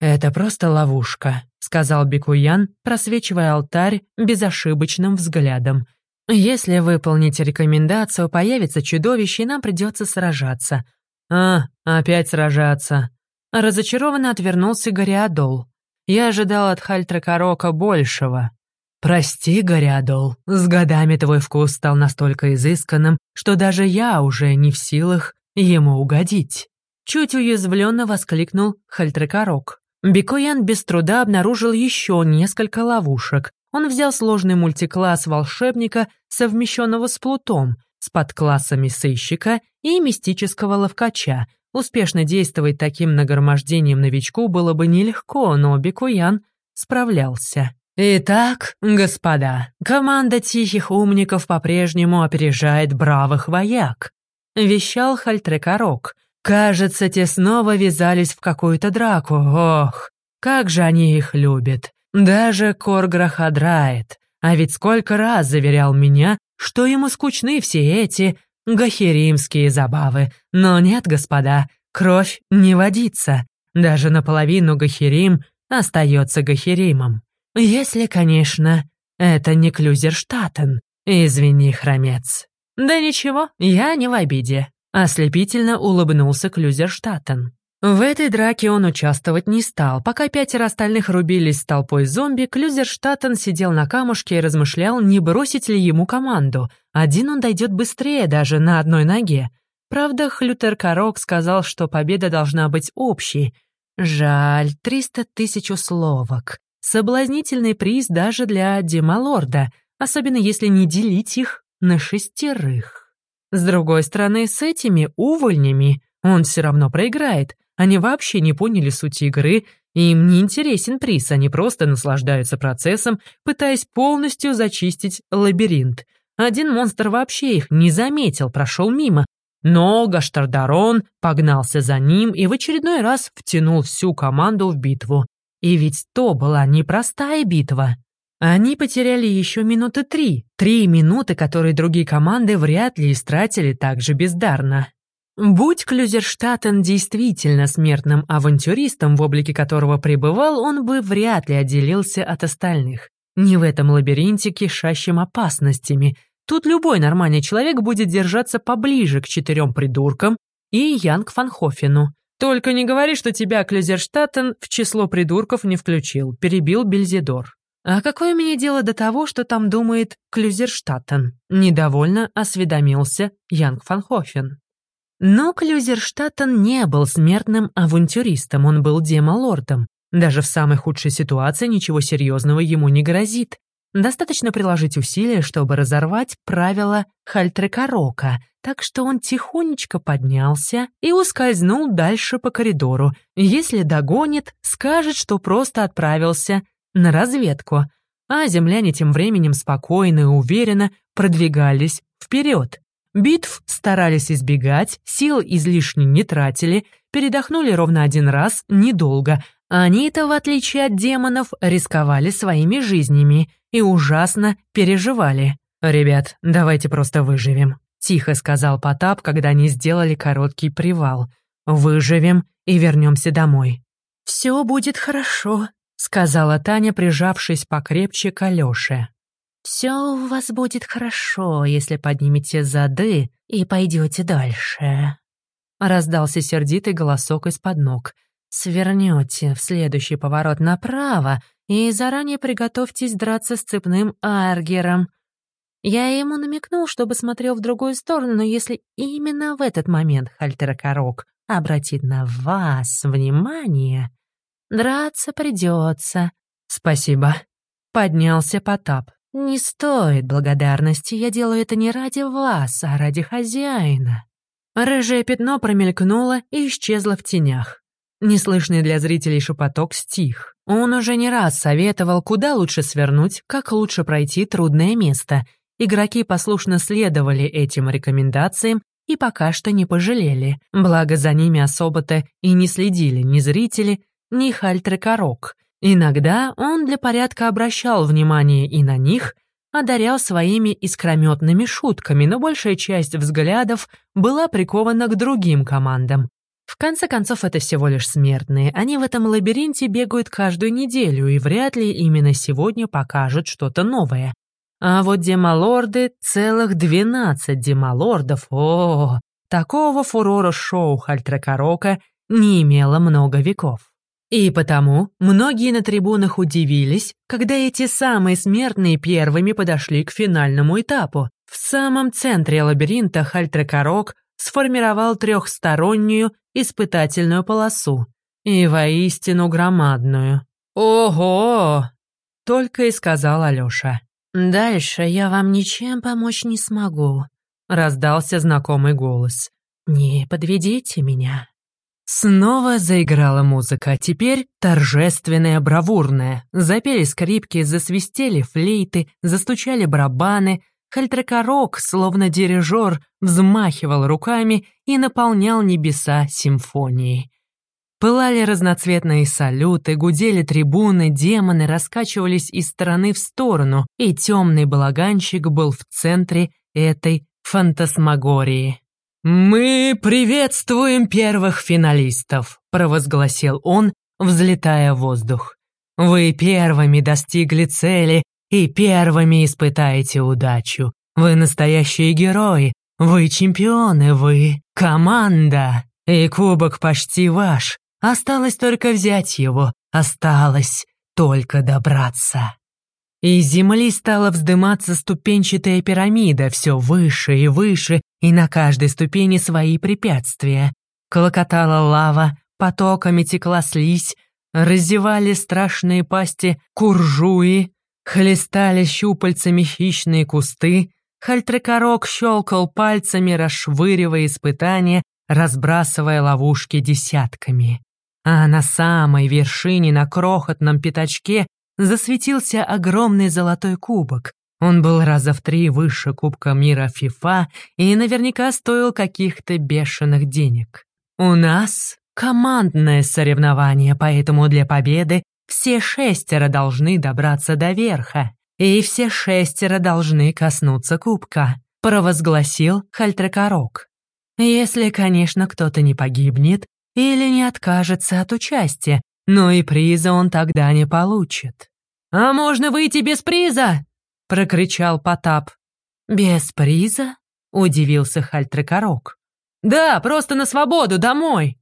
«Это просто ловушка», — сказал Бекуян, просвечивая алтарь безошибочным взглядом. Если выполнить рекомендацию, появится чудовище, и нам придется сражаться. А, опять сражаться. Разочарованно отвернулся Гориадол. Я ожидал от Хальтракарока большего. Прости, Гориадол, с годами твой вкус стал настолько изысканным, что даже я уже не в силах ему угодить. Чуть уязвленно воскликнул Хальтракарок. Бекоян без труда обнаружил еще несколько ловушек, он взял сложный мультикласс волшебника, совмещенного с плутом, с подклассами сыщика и мистического ловкача. Успешно действовать таким нагромождением новичку было бы нелегко, но Бекуян справлялся. «Итак, господа, команда тихих умников по-прежнему опережает бравых вояк», — вещал Хальтрекорок. «Кажется, те снова ввязались в какую-то драку. Ох, как же они их любят. Даже Корграх одрает, а ведь сколько раз заверял меня, что ему скучны все эти гахеримские забавы. Но нет, господа, кровь не водится. Даже наполовину гахерим остается гахеримом. Если, конечно, это не Клюзерштаттен. Извини, хромец. Да ничего, я не в обиде. Ослепительно улыбнулся Клюзерштаттен. В этой драке он участвовать не стал. Пока пятеро остальных рубились с толпой зомби, Клюзерштаттен сидел на камушке и размышлял, не бросить ли ему команду. Один он дойдет быстрее, даже на одной ноге. Правда, Хлютер Карок сказал, что победа должна быть общей. Жаль, 300 тысяч условок. Соблазнительный приз даже для Демалорда, особенно если не делить их на шестерых. С другой стороны, с этими увольнями он все равно проиграет. Они вообще не поняли суть игры, и им не интересен приз, они просто наслаждаются процессом, пытаясь полностью зачистить лабиринт. Один монстр вообще их не заметил, прошел мимо, но Гаштардарон погнался за ним и в очередной раз втянул всю команду в битву. И ведь то была непростая битва. Они потеряли еще минуты три. Три минуты, которые другие команды вряд ли истратили так же бездарно. Будь Клюзерштаттен действительно смертным авантюристом, в облике которого пребывал, он бы вряд ли отделился от остальных. Не в этом лабиринте, кишащем опасностями. Тут любой нормальный человек будет держаться поближе к четырем придуркам и Янг Фанхофену. «Только не говори, что тебя Клюзерштаттен в число придурков не включил», — перебил Бельзидор. «А какое мне дело до того, что там думает Клюзерштаттен?» — недовольно осведомился Янг Фанхофен. Но Клюзерштаттен не был смертным авантюристом, он был демолордом. Даже в самой худшей ситуации ничего серьезного ему не грозит. Достаточно приложить усилия, чтобы разорвать правила Хальтрекарока, так что он тихонечко поднялся и ускользнул дальше по коридору. Если догонит, скажет, что просто отправился на разведку. А земляне тем временем спокойно и уверенно продвигались вперед. Битв старались избегать, сил излишне не тратили, передохнули ровно один раз, недолго. Они-то, в отличие от демонов, рисковали своими жизнями и ужасно переживали. «Ребят, давайте просто выживем», — тихо сказал Потап, когда они сделали короткий привал. «Выживем и вернемся домой». «Все будет хорошо», — сказала Таня, прижавшись покрепче к Алёше. «Все у вас будет хорошо, если поднимете зады и пойдете дальше». Раздался сердитый голосок из-под ног. «Свернете в следующий поворот направо и заранее приготовьтесь драться с цепным аргером. Я ему намекнул, чтобы смотрел в другую сторону, но если именно в этот момент Хальтерокорок обратит на вас внимание, драться придется. Спасибо. Поднялся Потап. Не стоит благодарности, я делаю это не ради вас, а ради хозяина. Рыжее пятно промелькнуло и исчезло в тенях. Неслышный для зрителей шепоток стих. Он уже не раз советовал, куда лучше свернуть, как лучше пройти трудное место. Игроки послушно следовали этим рекомендациям и пока что не пожалели, благо за ними особо-то и не следили ни зрители, ни Хальтрекорок. Иногда он для порядка обращал внимание и на них, одарял своими искрометными шутками, но большая часть взглядов была прикована к другим командам. В конце концов, это всего лишь смертные. Они в этом лабиринте бегают каждую неделю, и вряд ли именно сегодня покажут что-то новое. А вот демалорды — целых двенадцать демалордов. О, такого фурора шоу Хальтракарока не имело много веков. И потому многие на трибунах удивились, когда эти самые смертные первыми подошли к финальному этапу. В самом центре лабиринта Хальтракарок сформировал трехстороннюю испытательную полосу. И воистину громадную. «Ого!» — только и сказал Алёша. «Дальше я вам ничем помочь не смогу», — раздался знакомый голос. «Не подведите меня». Снова заиграла музыка, теперь торжественная, бравурная. Запели скрипки, засвистели флейты, застучали барабаны, Хальтракорок, словно дирижер, взмахивал руками и наполнял небеса симфонией. Пылали разноцветные салюты, гудели трибуны, демоны раскачивались из стороны в сторону, и темный балаганщик был в центре этой фантасмагории. «Мы приветствуем первых финалистов», — провозгласил он, взлетая в воздух. «Вы первыми достигли цели и первыми испытаете удачу. Вы настоящие герои, вы чемпионы, вы команда. И кубок почти ваш. Осталось только взять его, осталось только добраться. Из земли стала вздыматься ступенчатая пирамида, все выше и выше, и на каждой ступени свои препятствия. Колокотала лава, потоками текла слизь, раздевали страшные пасти куржуи, Хлестали щупальцами хищные кусты, Хальтрекорок щелкал пальцами, расшвыривая испытания, разбрасывая ловушки десятками. А на самой вершине, на крохотном пятачке, засветился огромный золотой кубок. Он был раза в три выше Кубка мира ФИФА и наверняка стоил каких-то бешеных денег. У нас командное соревнование, поэтому для победы все шестеро должны добраться до верха, и все шестеро должны коснуться кубка», — провозгласил Хальтрекорок. «Если, конечно, кто-то не погибнет или не откажется от участия, но и приза он тогда не получит». «А можно выйти без приза?» — прокричал Потап. «Без приза?» — удивился Хальтрекорок. «Да, просто на свободу, домой!»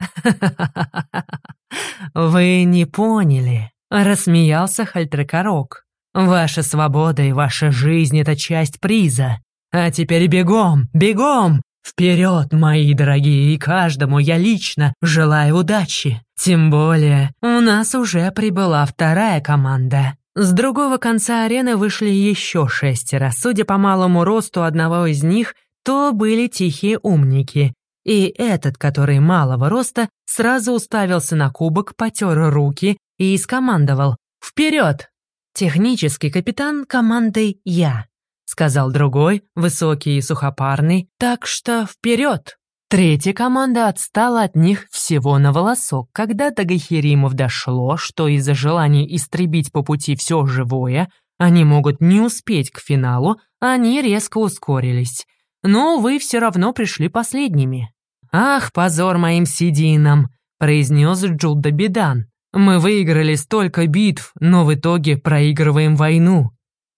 «Вы не поняли», Рассмеялся Хальтрекорок. «Ваша свобода и ваша жизнь — это часть приза. А теперь бегом, бегом! Вперед, мои дорогие, и каждому я лично желаю удачи. Тем более, у нас уже прибыла вторая команда». С другого конца арены вышли еще шестеро. Судя по малому росту одного из них, то были тихие умники. И этот, который малого роста, сразу уставился на кубок, потер руки и скомандовал «Вперед!». Технический капитан командой «Я», сказал другой, высокий и сухопарный, так что вперед! Третья команда отстала от них всего на волосок. Когда до Гахиримов дошло, что из-за желания истребить по пути все живое, они могут не успеть к финалу, они резко ускорились. Но вы все равно пришли последними. «Ах, позор моим сединам!» — произнес Джудда Бедан. «Мы выиграли столько битв, но в итоге проигрываем войну.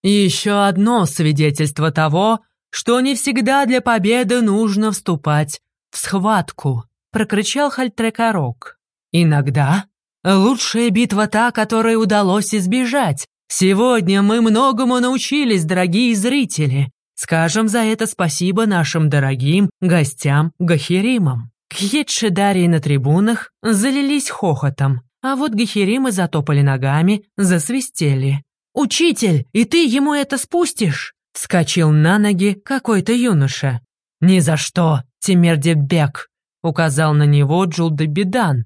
Еще одно свидетельство того, что не всегда для победы нужно вступать в схватку», — прокричал Хальтрекорок. «Иногда лучшая битва та, которой удалось избежать. Сегодня мы многому научились, дорогие зрители. Скажем за это спасибо нашим дорогим гостям Гахиримам». Кхетшидарии на трибунах залились хохотом, а вот Гахиримы затопали ногами, засвистели. «Учитель, и ты ему это спустишь?» Вскочил на ноги какой-то юноша. «Ни за что, Тимирдебек!» — указал на него Джулдебедан.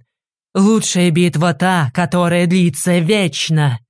«Лучшая битва та, которая длится вечно!»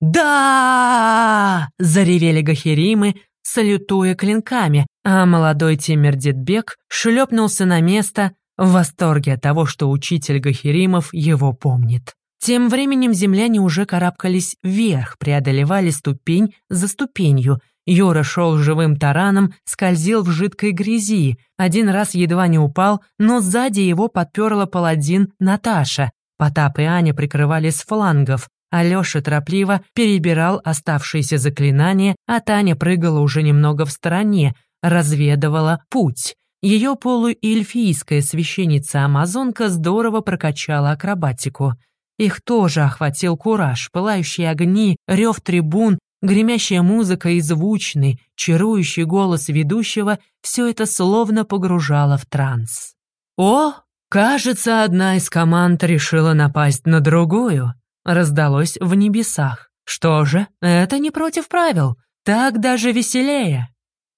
«Да!» — заревели гахеримы, салютуя клинками, а молодой Тимирдетбек шлепнулся на место в восторге от того, что учитель Гахеримов его помнит. Тем временем земляне уже карабкались вверх, преодолевали ступень за ступенью — Юра шел живым тараном, скользил в жидкой грязи. Один раз едва не упал, но сзади его подперла паладин Наташа. Потап и Аня прикрывали с флангов. Алёша торопливо перебирал оставшиеся заклинания, а Таня прыгала уже немного в стороне, разведывала путь. Ее полуэльфийская священница-амазонка здорово прокачала акробатику. Их тоже охватил кураж, пылающие огни, рев трибун, Гремящая музыка и звучный, чарующий голос ведущего — все это словно погружало в транс. «О, кажется, одна из команд решила напасть на другую», — раздалось в небесах. «Что же, это не против правил, так даже веселее».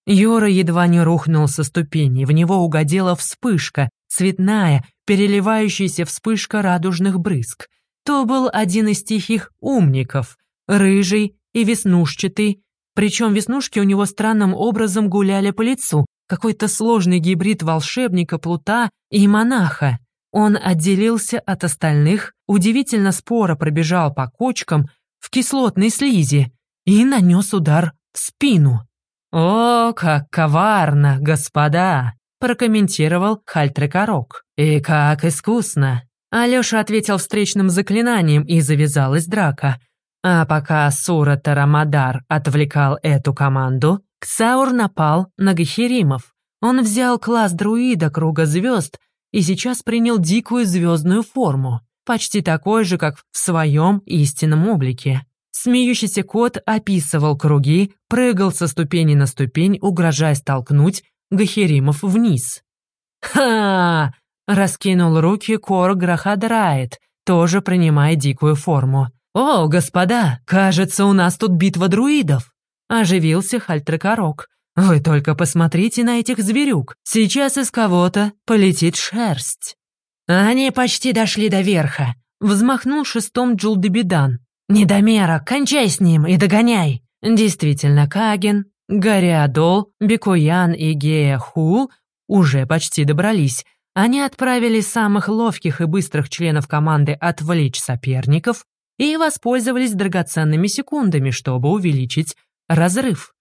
Юра едва не рухнул со ступени, в него угодила вспышка, цветная, переливающаяся вспышка радужных брызг. То был один из тихих умников, рыжий, и веснушчатый, причем веснушки у него странным образом гуляли по лицу, какой-то сложный гибрид волшебника, плута и монаха. Он отделился от остальных, удивительно споро пробежал по кочкам в кислотной слизи и нанес удар в спину. «О, как коварно, господа!» — прокомментировал Хальтрекорок. «И как искусно!» Алёша ответил встречным заклинанием, и завязалась драка. А пока Сура Тарамадар отвлекал эту команду, Ксаур напал на Гахиримов. Он взял класс друида Круга Звезд и сейчас принял дикую звездную форму, почти такой же, как в своем истинном облике. Смеющийся кот описывал круги, прыгал со ступени на ступень, угрожая столкнуть Гахиримов вниз. «Ха!» — раскинул руки Кор Грахадрает, тоже принимая дикую форму. «О, господа, кажется, у нас тут битва друидов!» Оживился Хальтрекорок. «Вы только посмотрите на этих зверюк. Сейчас из кого-то полетит шерсть». «Они почти дошли до верха», — взмахнул шестом Джулдебедан. «Недомерок, кончай с ним и догоняй!» Действительно, Каген, Гориадол, Бекуян и Гея Хул уже почти добрались. Они отправили самых ловких и быстрых членов команды отвлечь соперников, и воспользовались драгоценными секундами, чтобы увеличить разрыв.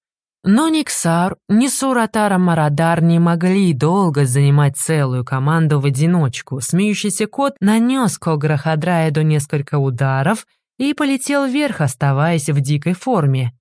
Но ни Ксар, ни Суратара Марадар не могли долго занимать целую команду в одиночку. Смеющийся кот нанес Кограхадраиду несколько ударов и полетел вверх, оставаясь в дикой форме.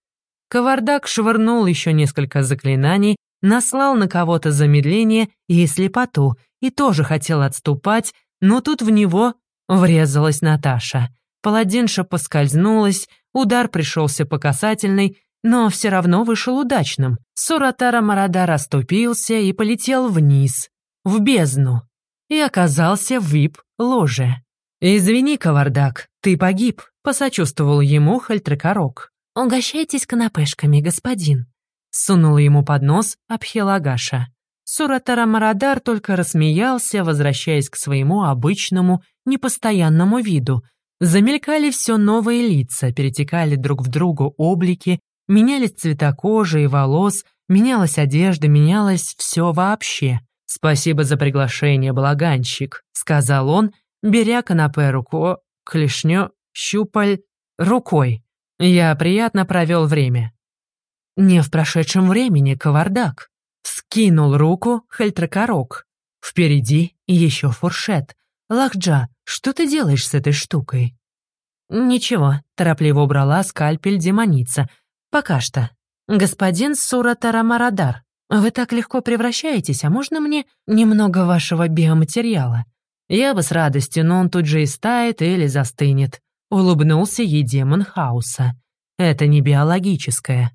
Кавардак швырнул еще несколько заклинаний, наслал на кого-то замедление и слепоту, и тоже хотел отступать, но тут в него врезалась Наташа — Паладинша поскользнулась, удар пришелся по касательной, но все равно вышел удачным. Суратара Марада расступился и полетел вниз, в бездну, и оказался в вип-ложе. «Извини, кавардак, ты погиб», — посочувствовал ему Хальтрекорок. «Угощайтесь канапешками, господин», — сунул ему под нос Абхелагаша. Суратара Марадар только рассмеялся, возвращаясь к своему обычному, непостоянному виду. Замелькали все новые лица, перетекали друг в другу облики, менялись цвета кожи и волос, менялась одежда, менялось все вообще. «Спасибо за приглашение, балаганщик», — сказал он, беря канапе руку, клешнё, щупаль, рукой. Я приятно провел время. Не в прошедшем времени, кавардак. Скинул руку Хельтракорок. Впереди еще фуршет. Лахджа, что ты делаешь с этой штукой? Ничего, торопливо убрала скальпель демоница. Пока что. Господин Суратарамарадар, вы так легко превращаетесь, а можно мне немного вашего биоматериала? Я бы с радостью, но он тут же и стает или застынет. Улыбнулся ей демон хаоса. Это не биологическое.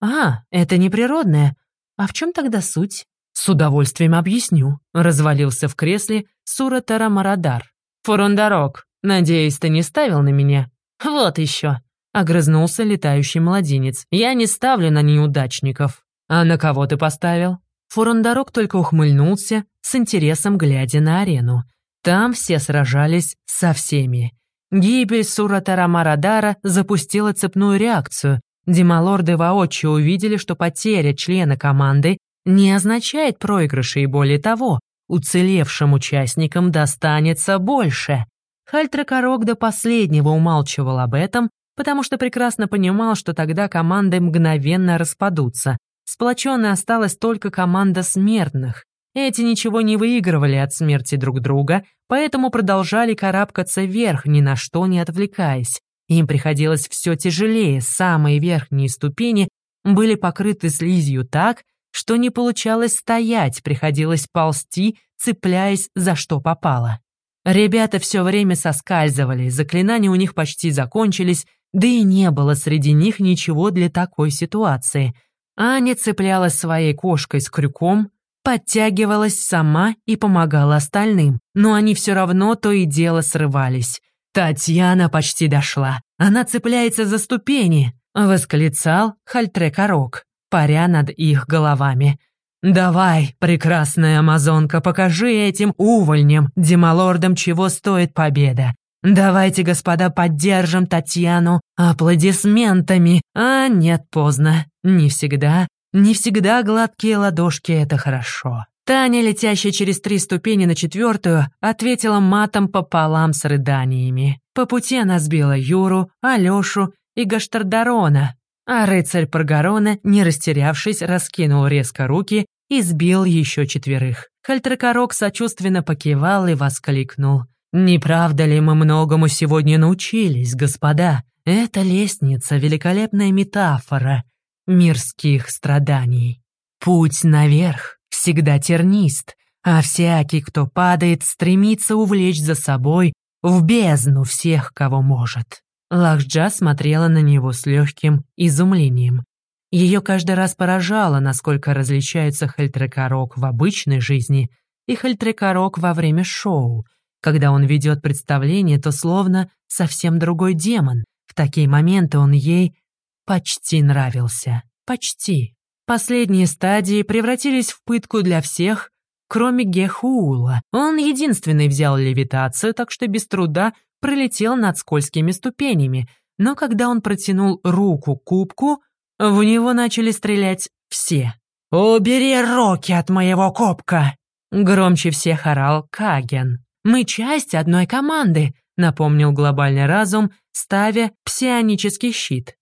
А, это не природное. А в чем тогда суть? С удовольствием объясню. Развалился в кресле Сура Тарамарадар. Фурундарок, надеюсь, ты не ставил на меня? Вот еще. Огрызнулся летающий младенец. Я не ставлю на неудачников. А на кого ты поставил? Фурундарок только ухмыльнулся, с интересом глядя на арену. Там все сражались со всеми. Гибель Суратара Марадара запустила цепную реакцию. Демалорды воочию увидели, что потеря члена команды не означает проигрыша, и более того, уцелевшим участникам достанется больше. Хальтракорок до последнего умалчивал об этом, потому что прекрасно понимал, что тогда команды мгновенно распадутся. Сплоченной осталась только команда смертных. Эти ничего не выигрывали от смерти друг друга, поэтому продолжали карабкаться вверх, ни на что не отвлекаясь. Им приходилось все тяжелее, самые верхние ступени были покрыты слизью так, что не получалось стоять, приходилось ползти, цепляясь за что попало. Ребята все время соскальзывали, заклинания у них почти закончились, да и не было среди них ничего для такой ситуации. Аня цеплялась своей кошкой с крюком, подтягивалась сама и помогала остальным, но они все равно то и дело срывались. «Татьяна почти дошла. Она цепляется за ступени», — восклицал Хальтрекорок, паря над их головами. «Давай, прекрасная амазонка, покажи этим увольням, демалордам, чего стоит победа. Давайте, господа, поддержим Татьяну аплодисментами. А нет, поздно. Не всегда не всегда гладкие ладошки — это хорошо. Таня, летящая через три ступени на четвертую, ответила матом пополам с рыданиями. По пути она сбила Юру, Алёшу и Гаштардарона, а рыцарь Паргарона, не растерявшись, раскинул резко руки и сбил еще четверых. Хальтракорок сочувственно покивал и воскликнул. «Не правда ли мы многому сегодня научились, господа? Эта лестница — великолепная метафора мирских страданий. Путь наверх всегда тернист, а всякий, кто падает, стремится увлечь за собой в бездну всех, кого может. Лахджа смотрела на него с легким изумлением. Ее каждый раз поражало, насколько различается Хельтрекорок в обычной жизни и Хельтрекорок во время шоу. Когда он ведет представление, то словно совсем другой демон. В такие моменты он ей почти нравился. Почти. Последние стадии превратились в пытку для всех, кроме Гехуула. Он единственный взял левитацию, так что без труда пролетел над скользкими ступенями. Но когда он протянул руку к кубку, в него начали стрелять все. «Убери руки от моего кубка!» Громче всех орал Каген. «Мы часть одной команды», — напомнил глобальный разум, ставя псионический щит.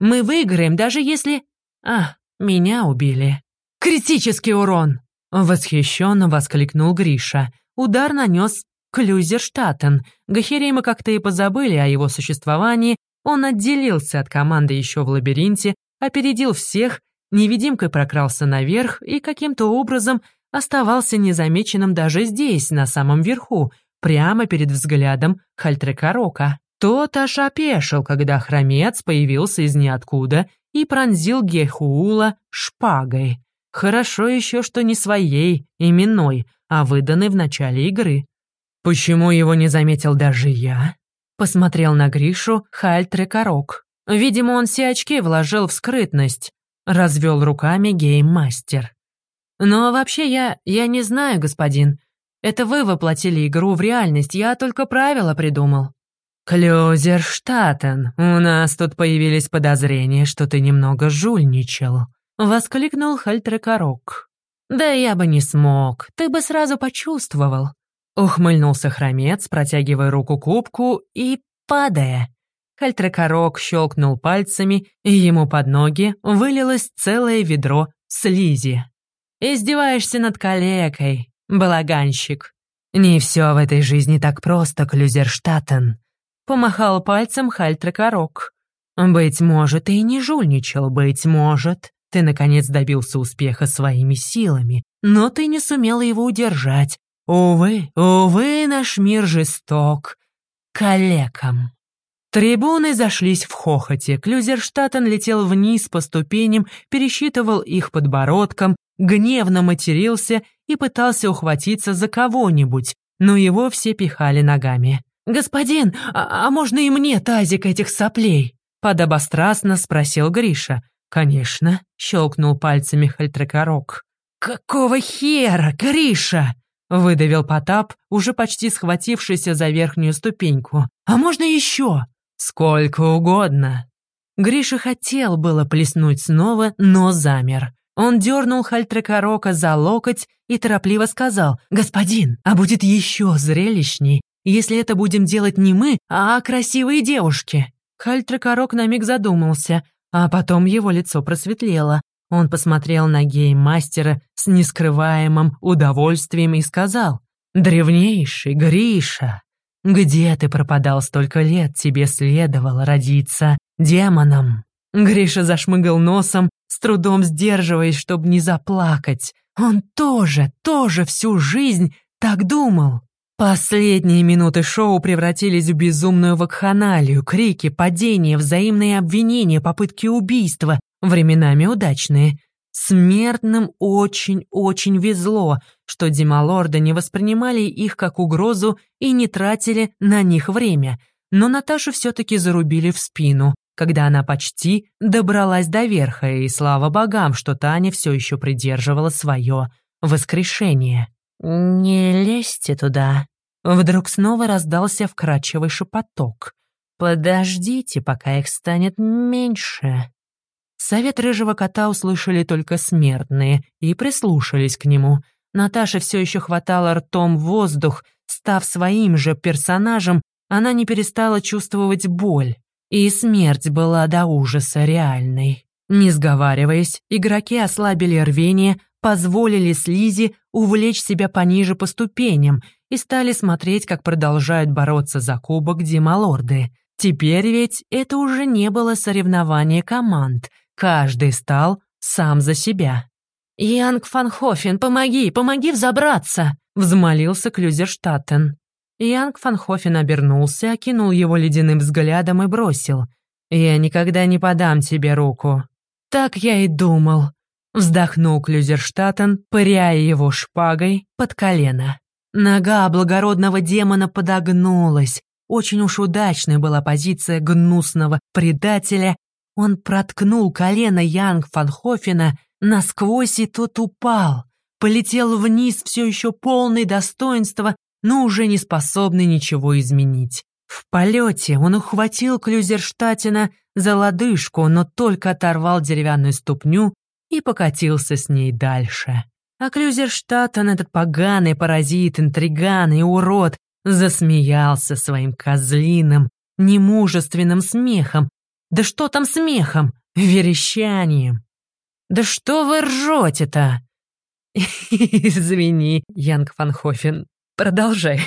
Мы выиграем, даже если... А, меня убили. Критический урон!» Восхищенно воскликнул Гриша. Удар нанес Клюзерштаттен. Гахеримы как-то и позабыли о его существовании. Он отделился от команды еще в лабиринте, опередил всех, невидимкой прокрался наверх и каким-то образом оставался незамеченным даже здесь, на самом верху, прямо перед взглядом Хальтрекарока. Тот аж опешил, когда хромец появился из ниоткуда и пронзил Гехуула шпагой. Хорошо еще, что не своей, именной, а выданной в начале игры. Почему его не заметил даже я? Посмотрел на Гришу Хальтрекорок. Видимо, он все очки вложил в скрытность. Развел руками гейммастер. Но вообще я... я не знаю, господин. Это вы воплотили игру в реальность, я только правила придумал. «Клюзерштатен, у нас тут появились подозрения, что ты немного жульничал», — воскликнул Хальтрекорок. «Да я бы не смог, ты бы сразу почувствовал». Ухмыльнулся хромец, протягивая руку кубку и падая. Хальтрекорок щелкнул пальцами, и ему под ноги вылилось целое ведро слизи. «Издеваешься над калекой, балаганщик. Не все в этой жизни так просто, Клюзерштатен», Помахал пальцем Хальтрекорок. «Быть может, ты и не жульничал, быть может. Ты, наконец, добился успеха своими силами, но ты не сумел его удержать. Увы, увы, наш мир жесток. Калекам». Трибуны зашлись в хохоте. Клюзерштаттен летел вниз по ступеням, пересчитывал их подбородком, гневно матерился и пытался ухватиться за кого-нибудь, но его все пихали ногами. «Господин, а, а можно и мне тазик этих соплей?» Подобострастно спросил Гриша. «Конечно», — щелкнул пальцами Хальтрекорок. «Какого хера, Гриша?» — выдавил Потап, уже почти схватившийся за верхнюю ступеньку. «А можно еще?» «Сколько угодно». Гриша хотел было плеснуть снова, но замер. Он дернул Хальтрекорока за локоть и торопливо сказал, «Господин, а будет еще зрелищней, если это будем делать не мы, а красивые девушки». Хальтрекорок на миг задумался, а потом его лицо просветлело. Он посмотрел на гейммастера с нескрываемым удовольствием и сказал, «Древнейший Гриша, где ты пропадал столько лет, тебе следовало родиться демоном». Гриша зашмыгал носом, с трудом сдерживаясь, чтобы не заплакать. Он тоже, тоже всю жизнь так думал. Последние минуты шоу превратились в безумную вакханалию, крики, падения, взаимные обвинения, попытки убийства, временами удачные. Смертным очень-очень везло, что демалорды не воспринимали их как угрозу и не тратили на них время. Но Наташу все-таки зарубили в спину, когда она почти добралась до верха, и слава богам, что Таня все еще придерживала свое воскрешение. «Не лезьте туда», Вдруг снова раздался вкрадчивый шепоток. «Подождите, пока их станет меньше». Совет рыжего кота услышали только смертные и прислушались к нему. Наташа все еще хватала ртом воздух, став своим же персонажем, она не перестала чувствовать боль. И смерть была до ужаса реальной. Не сговариваясь, игроки ослабили рвение, позволили Слизи увлечь себя пониже по ступеням и стали смотреть, как продолжают бороться за кубок Дималорды. Теперь ведь это уже не было соревнование команд, каждый стал сам за себя. «Янг Фанхофен, помоги, помоги взобраться!» — взмолился Клюзерштаттен. Янг Фанхофен обернулся, окинул его ледяным взглядом и бросил. «Я никогда не подам тебе руку». «Так я и думал», — вздохнул Клюзерштаттен, пыряя его шпагой под колено. Нога благородного демона подогнулась. Очень уж удачной была позиция гнусного предателя. Он проткнул колено Янг Фанхофена насквозь, и тот упал. Полетел вниз, все еще полный достоинства, но уже не способный ничего изменить. В полете он ухватил Клюзерштатина за лодыжку, но только оторвал деревянную ступню и покатился с ней дальше. А Клюзерштаттен, этот поганый паразит, интриган и урод, засмеялся своим козлиным, немужественным смехом. Да что там смехом? Верещанием. Да что вы ржете-то? Извини, Янг Фанхофен, продолжай.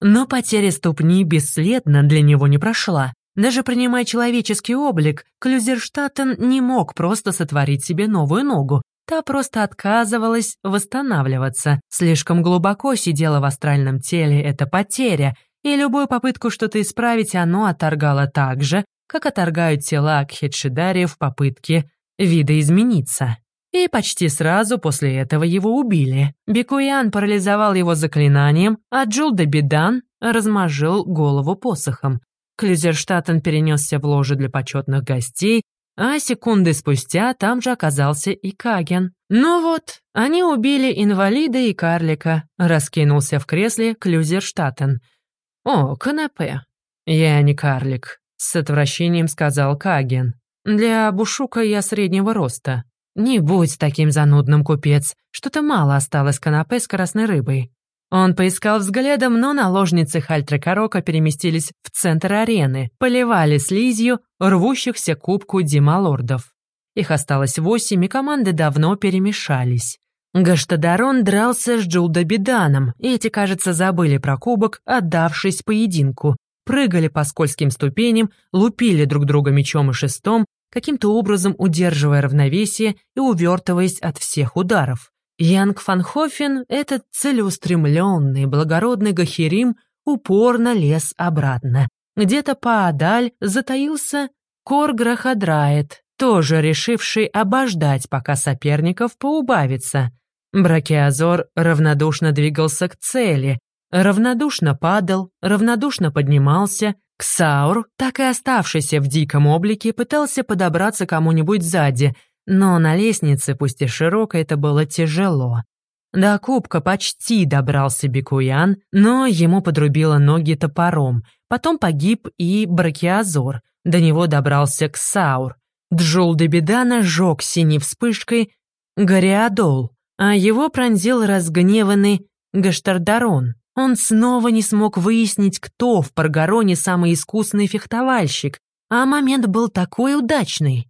Но потеря ступни бесследно для него не прошла. Даже принимая человеческий облик, Клюзерштаттен не мог просто сотворить себе новую ногу. Та просто отказывалась восстанавливаться. Слишком глубоко сидела в астральном теле эта потеря, и любую попытку что-то исправить оно отторгало так же, как отторгают тела Кхедшидари в попытке видоизмениться. И почти сразу после этого его убили. Бекуян парализовал его заклинанием, а Джулдабидан размажил голову посохом. Клюзерштаттен перенесся в ложе для почетных гостей, а секунды спустя там же оказался и Каген. Ну вот, они убили инвалида и карлика, раскинулся в кресле Клюзерштаттен. «О, канапе. Я не карлик», — с отвращением сказал Каген. «Для Бушука я среднего роста. Не будь таким занудным, купец. Что-то мало осталось канапе с красной рыбой. Он поискал взглядом, но наложницы Хальтрекорока переместились в центр арены, поливали слизью рвущихся кубку дималордов. Их осталось восемь, и команды давно перемешались. Гаштадарон дрался с Джулдабиданом, и эти, кажется, забыли про кубок, отдавшись поединку. Прыгали по скользким ступеням, лупили друг друга мечом и шестом, каким-то образом удерживая равновесие и увертываясь от всех ударов. Янг Фанхофен, этот целеустремленный, благородный Гахерим, упорно лез обратно. Где-то поодаль затаился Корграхадрает, тоже решивший обождать, пока соперников поубавится. Бракеазор равнодушно двигался к цели, равнодушно падал, равнодушно поднимался. Ксаур, так и оставшийся в диком облике, пытался подобраться кому-нибудь сзади, но на лестнице, пусть и широкой, это было тяжело. До кубка почти добрался Бекуян, но ему подрубило ноги топором. Потом погиб и Бракиазор. До него добрался Ксаур. Джул Дебедана жег синей вспышкой Гориадол, а его пронзил разгневанный Гаштардарон. Он снова не смог выяснить, кто в Паргароне самый искусный фехтовальщик, а момент был такой удачный.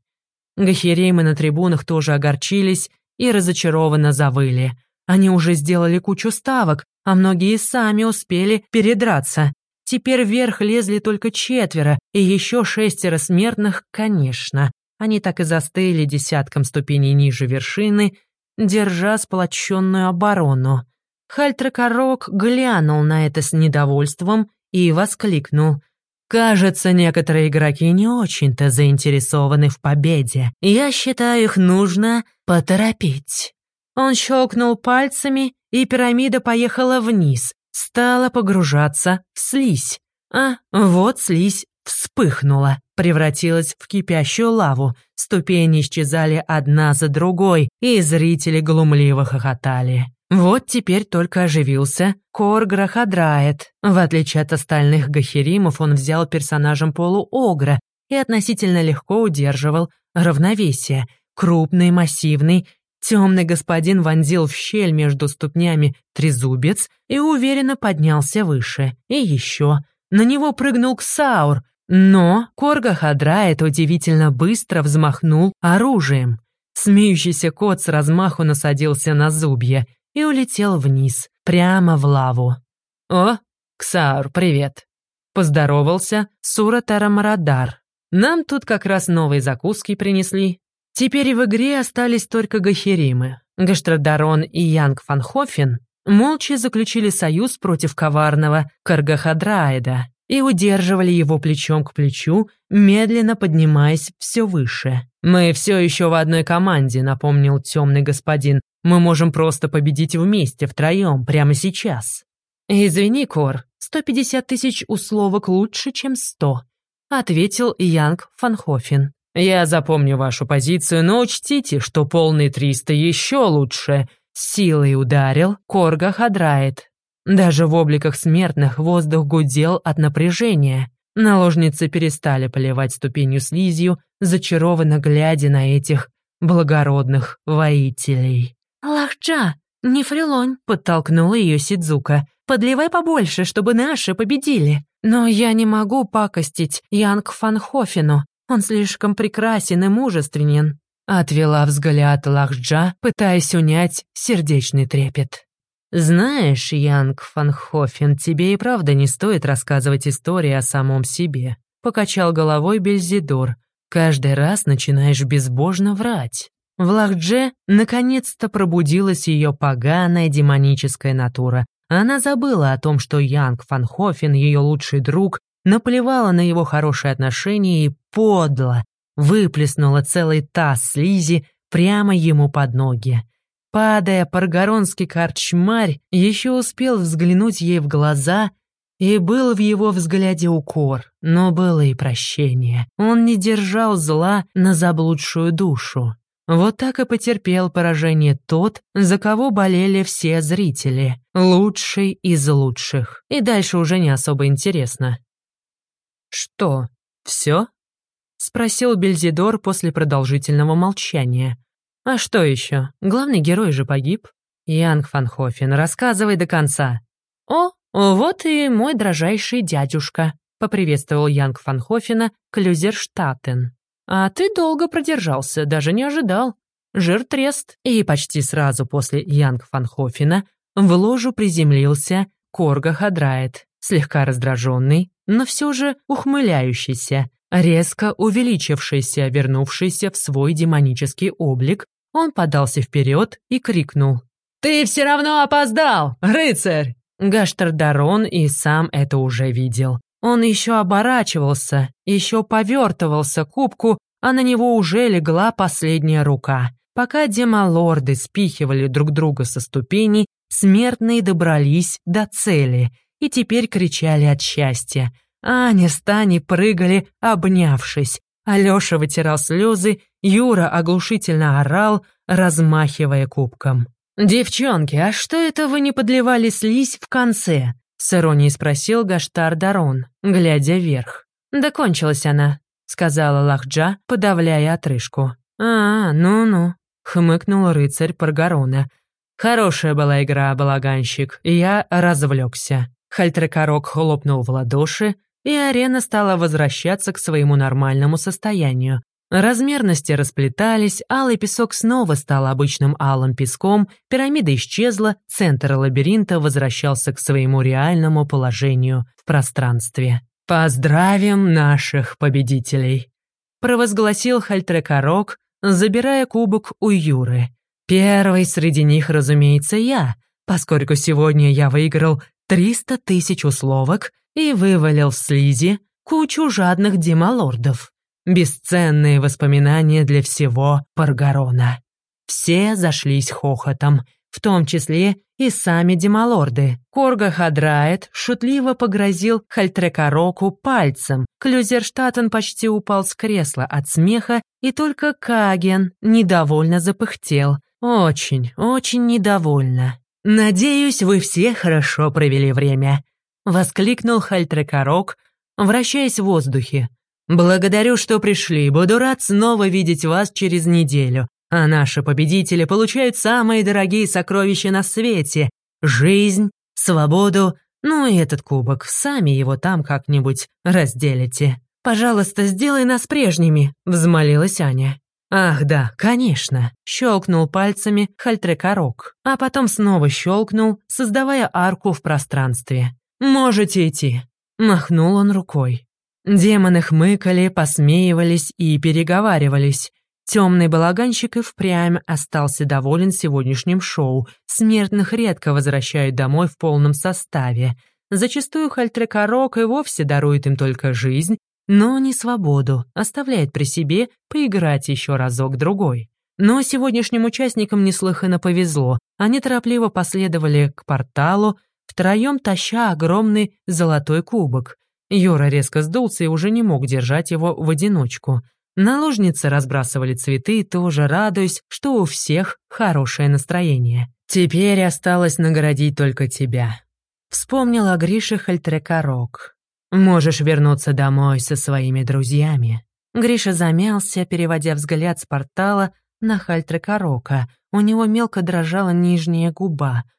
Гахеремы на трибунах тоже огорчились и разочарованно завыли. Они уже сделали кучу ставок, а многие сами успели передраться. Теперь вверх лезли только четверо, и еще шестеро смертных, конечно. Они так и застыли десятком ступеней ниже вершины, держа сплоченную оборону. Хальтракорок глянул на это с недовольством и воскликнул. Кажется, некоторые игроки не очень-то заинтересованы в победе. Я считаю, их нужно поторопить. Он щелкнул пальцами, и пирамида поехала вниз, стала погружаться в слизь. А вот слизь вспыхнула, превратилась в кипящую лаву. Ступени исчезали одна за другой, и зрители глумливо хохотали. Вот теперь только оживился Кор Грахадрает. В отличие от остальных гахеримов, он взял персонажем полуогра и относительно легко удерживал равновесие. Крупный, массивный, темный господин вонзил в щель между ступнями трезубец и уверенно поднялся выше. И еще. На него прыгнул Ксаур, но Коргахадрает удивительно быстро взмахнул оружием. Смеющийся кот с размаху насадился на зубья и улетел вниз, прямо в лаву. «О, Ксаур, привет!» Поздоровался Сура Тарамарадар. «Нам тут как раз новые закуски принесли. Теперь в игре остались только Гахеримы. Гаштрадарон и Янг Фанхофен молча заключили союз против коварного Каргахадраида и удерживали его плечом к плечу, медленно поднимаясь все выше. «Мы все еще в одной команде», — напомнил темный господин. «Мы можем просто победить вместе, втроем, прямо сейчас». «Извини, Кор, 150 тысяч условок лучше, чем 100», — ответил Янг Фанхофен. «Я запомню вашу позицию, но учтите, что полный 300 еще лучше», — силой ударил Корга Хадрает. Даже в обликах смертных воздух гудел от напряжения. Наложницы перестали поливать ступенью слизью, зачарованно глядя на этих благородных воителей. «Лахджа, не фрилонь», — подтолкнула ее Сидзука. «Подливай побольше, чтобы наши победили. Но я не могу пакостить Янг Фанхофену. Он слишком прекрасен и мужественен». Отвела взгляд Лахджа, пытаясь унять сердечный трепет. «Знаешь, Янг Фанхофен, тебе и правда не стоит рассказывать истории о самом себе», — покачал головой Бельзидор. «Каждый раз начинаешь безбожно врать». В Лахдже наконец-то пробудилась ее поганая демоническая натура. Она забыла о том, что Янг Фанхофен, ее лучший друг, наплевала на его хорошие отношения и подло выплеснула целый таз слизи прямо ему под ноги. Падая, паргоронский корчмарь еще успел взглянуть ей в глаза, и был в его взгляде укор, но было и прощение. Он не держал зла на заблудшую душу. Вот так и потерпел поражение тот, за кого болели все зрители. Лучший из лучших. И дальше уже не особо интересно. «Что, все?» — спросил Бельзидор после продолжительного молчания. «А что еще? Главный герой же погиб». «Янг Фанхофен, рассказывай до конца». «О, вот и мой дрожайший дядюшка», — поприветствовал Янг Фанхофена Клюзерштатен. «А ты долго продержался, даже не ожидал. Жир трест». И почти сразу после Янг Фанхофена в ложу приземлился Корга Хадрает, слегка раздраженный, но все же ухмыляющийся, резко увеличившийся, вернувшийся в свой демонический облик, он подался вперед и крикнул. «Ты все равно опоздал, рыцарь!» Гаштардарон и сам это уже видел. Он еще оборачивался, еще повертывался к кубку, а на него уже легла последняя рука. Пока демалорды спихивали друг друга со ступеней, смертные добрались до цели и теперь кричали от счастья. Аня с Таней прыгали, обнявшись. Алёша вытирал слезы, Юра оглушительно орал, размахивая кубком. «Девчонки, а что это вы не подливали слизь в конце?» — с иронией спросил Гаштар Дарон, глядя вверх. «Да кончилась она», — сказала Лахджа, подавляя отрыжку. «А, ну-ну», — хмыкнул рыцарь Паргарона. «Хорошая была игра, балаганщик, я развлекся». Хальтрекорок хлопнул в ладоши, и арена стала возвращаться к своему нормальному состоянию. Размерности расплетались, алый песок снова стал обычным алым песком, пирамида исчезла, центр лабиринта возвращался к своему реальному положению в пространстве. «Поздравим наших победителей!» — провозгласил Хальтрекорок, забирая кубок у Юры. «Первый среди них, разумеется, я, поскольку сегодня я выиграл 300 тысяч условок и вывалил в слизи кучу жадных демалордов. Бесценные воспоминания для всего Паргарона. Все зашлись хохотом, в том числе и сами демалорды. Корга Хадрает шутливо погрозил Хальтрекароку пальцем. Клюзерштатен почти упал с кресла от смеха, и только Каген недовольно запыхтел. Очень, очень недовольно. «Надеюсь, вы все хорошо провели время», Воскликнул Хальтрекорок, вращаясь в воздухе. «Благодарю, что пришли. Буду рад снова видеть вас через неделю. А наши победители получают самые дорогие сокровища на свете. Жизнь, свободу, ну и этот кубок. Сами его там как-нибудь разделите. Пожалуйста, сделай нас прежними», — взмолилась Аня. «Ах да, конечно!» — щелкнул пальцами Хальтрекорок, а потом снова щелкнул, создавая арку в пространстве. «Можете идти», — махнул он рукой. Демоны хмыкали, посмеивались и переговаривались. Темный балаганщик и впрямь остался доволен сегодняшним шоу. Смертных редко возвращают домой в полном составе. Зачастую Хальтрекорок и вовсе дарует им только жизнь, но не свободу, оставляет при себе поиграть еще разок-другой. Но сегодняшним участникам неслыханно повезло. Они торопливо последовали к порталу, втроем таща огромный золотой кубок. Юра резко сдулся и уже не мог держать его в одиночку. Наложницы разбрасывали цветы, тоже радуясь, что у всех хорошее настроение. «Теперь осталось наградить только тебя», — вспомнила о Грише Хальтрекорок. «Можешь вернуться домой со своими друзьями». Гриша замялся, переводя взгляд с портала на Хальтрекорока. У него мелко дрожала нижняя губа —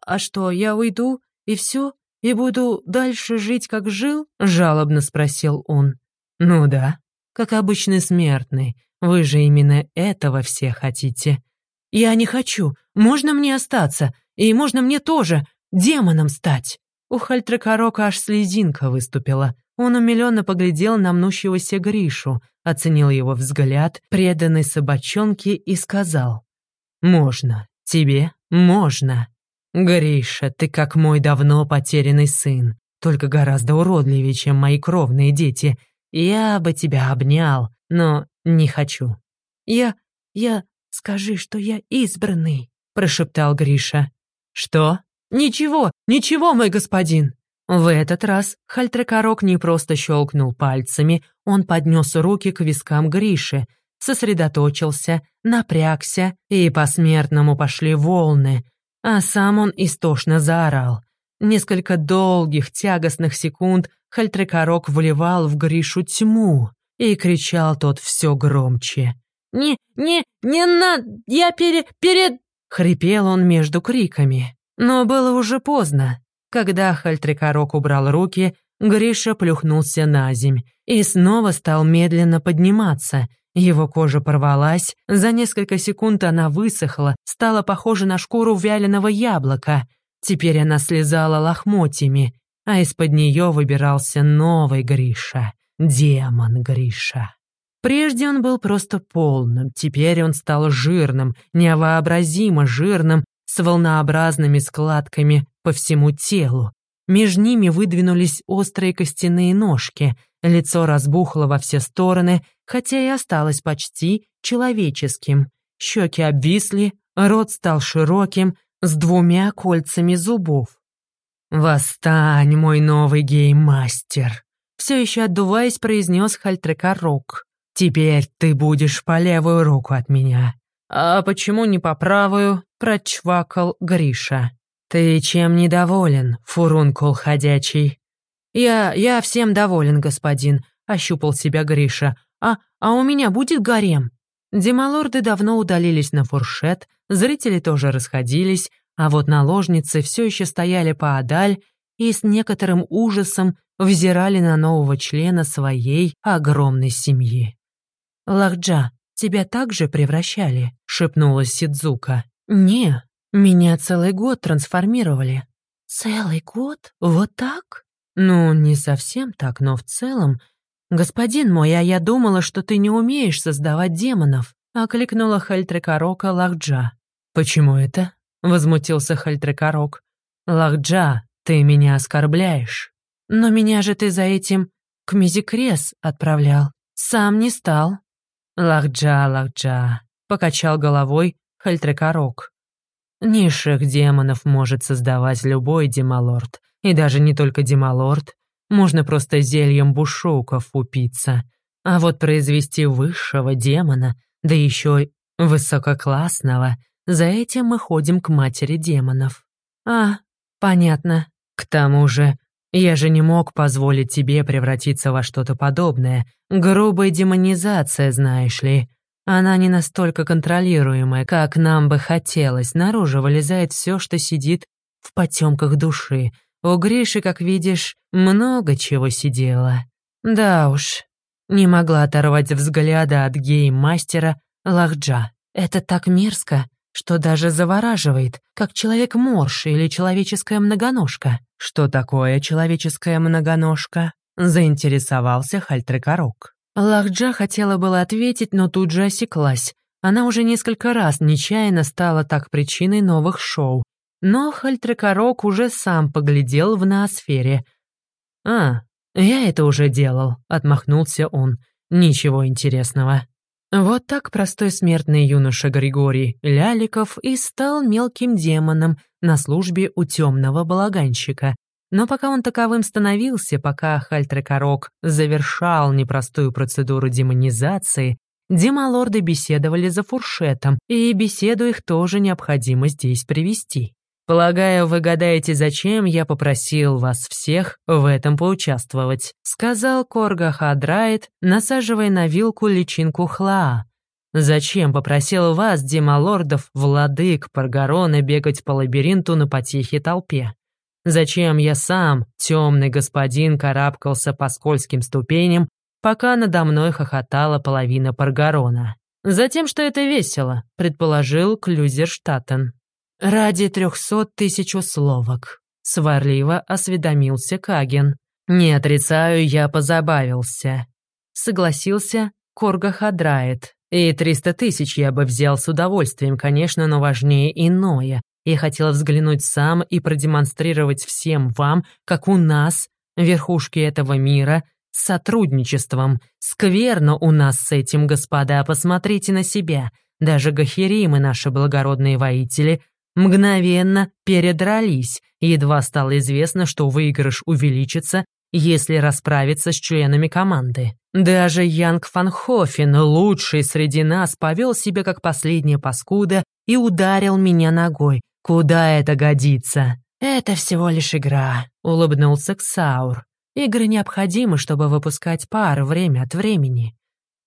«А что, я уйду, и все? И буду дальше жить, как жил?» — жалобно спросил он. «Ну да, как обычный смертный. Вы же именно этого все хотите». «Я не хочу. Можно мне остаться? И можно мне тоже демоном стать?» У Хальтрекорока аж слезинка выступила. Он умиленно поглядел на мнущегося Гришу, оценил его взгляд, преданный собачонке, и сказал. «Можно. Тебе можно». Гриша, ты как мой давно потерянный сын, только гораздо уродливее, чем мои кровные дети. Я бы тебя обнял, но не хочу». «Я... я... скажи, что я избранный», — прошептал Гриша. «Что?» «Ничего, ничего, мой господин!» В этот раз Хальтрекорок не просто щелкнул пальцами, он поднес руки к вискам Гриши, сосредоточился, напрягся, и по смертному пошли волны, а сам он истошно заорал. Несколько долгих, тягостных секунд Хальтрекорок вливал в Гришу тьму, и кричал тот все громче. «Не, не, не надо, я пере, перед...» Хрипел он между криками. Но было уже поздно. Когда Хальтрикорок убрал руки, Гриша плюхнулся на земь и снова стал медленно подниматься. Его кожа порвалась, за несколько секунд она высохла, стала похожа на шкуру вяленого яблока. Теперь она слезала лохмотьями, а из-под нее выбирался новый Гриша, демон Гриша. Прежде он был просто полным, теперь он стал жирным, невообразимо жирным, с волнообразными складками по всему телу. Между ними выдвинулись острые костяные ножки, лицо разбухло во все стороны, хотя и осталось почти человеческим. Щеки обвисли, рот стал широким, с двумя кольцами зубов. «Восстань, мой новый гейммастер!» Все еще отдуваясь, произнес Хальтрекорок. «Теперь ты будешь по левую руку от меня». «А почему не по правую?» прочвакал Гриша. «Ты чем недоволен, фурункул ходячий?» «Я... я всем доволен, господин», — ощупал себя Гриша. «А... а у меня будет гарем?» Демалорды давно удалились на фуршет, зрители тоже расходились, а вот наложницы все еще стояли поодаль и с некоторым ужасом взирали на нового члена своей огромной семьи. «Лахджа, тебя также превращали?» — шепнула Сидзука. «Не, меня целый год трансформировали». «Целый год? Вот так?» «Ну, не совсем так, но в целом...» «Господин мой, а я думала, что ты не умеешь создавать демонов», — окликнула Хальтрекорока Лахджа. «Почему это?» — возмутился Хальтрекорок. «Лахджа, ты меня оскорбляешь». «Но меня же ты за этим к Мизикрес отправлял. Сам не стал». «Лахджа, Лахджа», — покачал головой Хальтрекорок. Низших демонов может создавать любой демалорд. И даже не только демалорд. Можно просто зельем бушуков упиться. А вот произвести высшего демона, да еще высококлассного, за этим мы ходим к матери демонов. А, понятно. К тому же, я же не мог позволить тебе превратиться во что-то подобное. Грубая демонизация, знаешь ли. Она не настолько контролируемая, как нам бы хотелось. Наружу вылезает все, что сидит в потемках души. У Гриши, как видишь, много чего сидело. Да уж, не могла оторвать взгляда от гейм-мастера Лахджа. Это так мерзко, что даже завораживает, как человек-морж или человеческая многоножка. Что такое человеческая многоножка? Заинтересовался Хальтрекорок. Лахджа хотела было ответить, но тут же осеклась. Она уже несколько раз нечаянно стала так причиной новых шоу. Но Хальтрекорок уже сам поглядел в ноосфере. «А, я это уже делал», — отмахнулся он. «Ничего интересного». Вот так простой смертный юноша Григорий Ляликов и стал мелким демоном на службе у темного балаганщика, но пока он таковым становился, пока Хальтрекорок завершал непростую процедуру демонизации, демалорды беседовали за фуршетом, и беседу их тоже необходимо здесь привести. «Полагаю, вы гадаете, зачем я попросил вас всех в этом поучаствовать», сказал Корга Хадрайт, насаживая на вилку личинку Хлаа. «Зачем попросил вас, демалордов, владык Паргарона, бегать по лабиринту на потехе толпе? Зачем я сам, темный господин, карабкался по скользким ступеням, пока надо мной хохотала половина Паргарона? Затем, что это весело, предположил Клюзерштаттен. Ради трехсот тысяч условок. Сварливо осведомился Каген. Не отрицаю, я позабавился. Согласился Корга Хадрает. И триста тысяч я бы взял с удовольствием, конечно, но важнее иное. Я хотел взглянуть сам и продемонстрировать всем вам, как у нас, верхушки этого мира, с сотрудничеством. Скверно у нас с этим, господа, посмотрите на себя. Даже гахеримы, наши благородные воители, мгновенно передрались. Едва стало известно, что выигрыш увеличится, если расправиться с членами команды. Даже Янг Фанхофен, лучший среди нас, повел себя как последняя паскуда и ударил меня ногой. Куда это годится? «Это всего лишь игра», — улыбнулся Ксаур. «Игры необходимы, чтобы выпускать пар время от времени».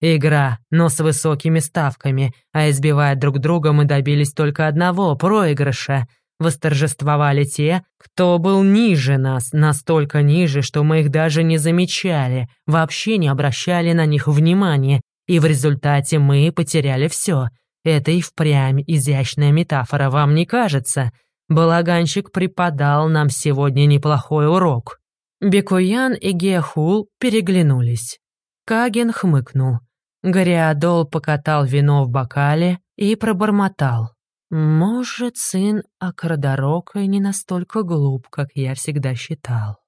«Игра, но с высокими ставками, а избивая друг друга мы добились только одного проигрыша», Восторжествовали те, кто был ниже нас, настолько ниже, что мы их даже не замечали, вообще не обращали на них внимания, и в результате мы потеряли все. Это и впрямь изящная метафора, вам не кажется? Балаганщик преподал нам сегодня неплохой урок. Бекуян и Геохул переглянулись. Каген хмыкнул. Гориадол покатал вино в бокале и пробормотал. Может, сын Акрадорока не настолько глуп, как я всегда считал.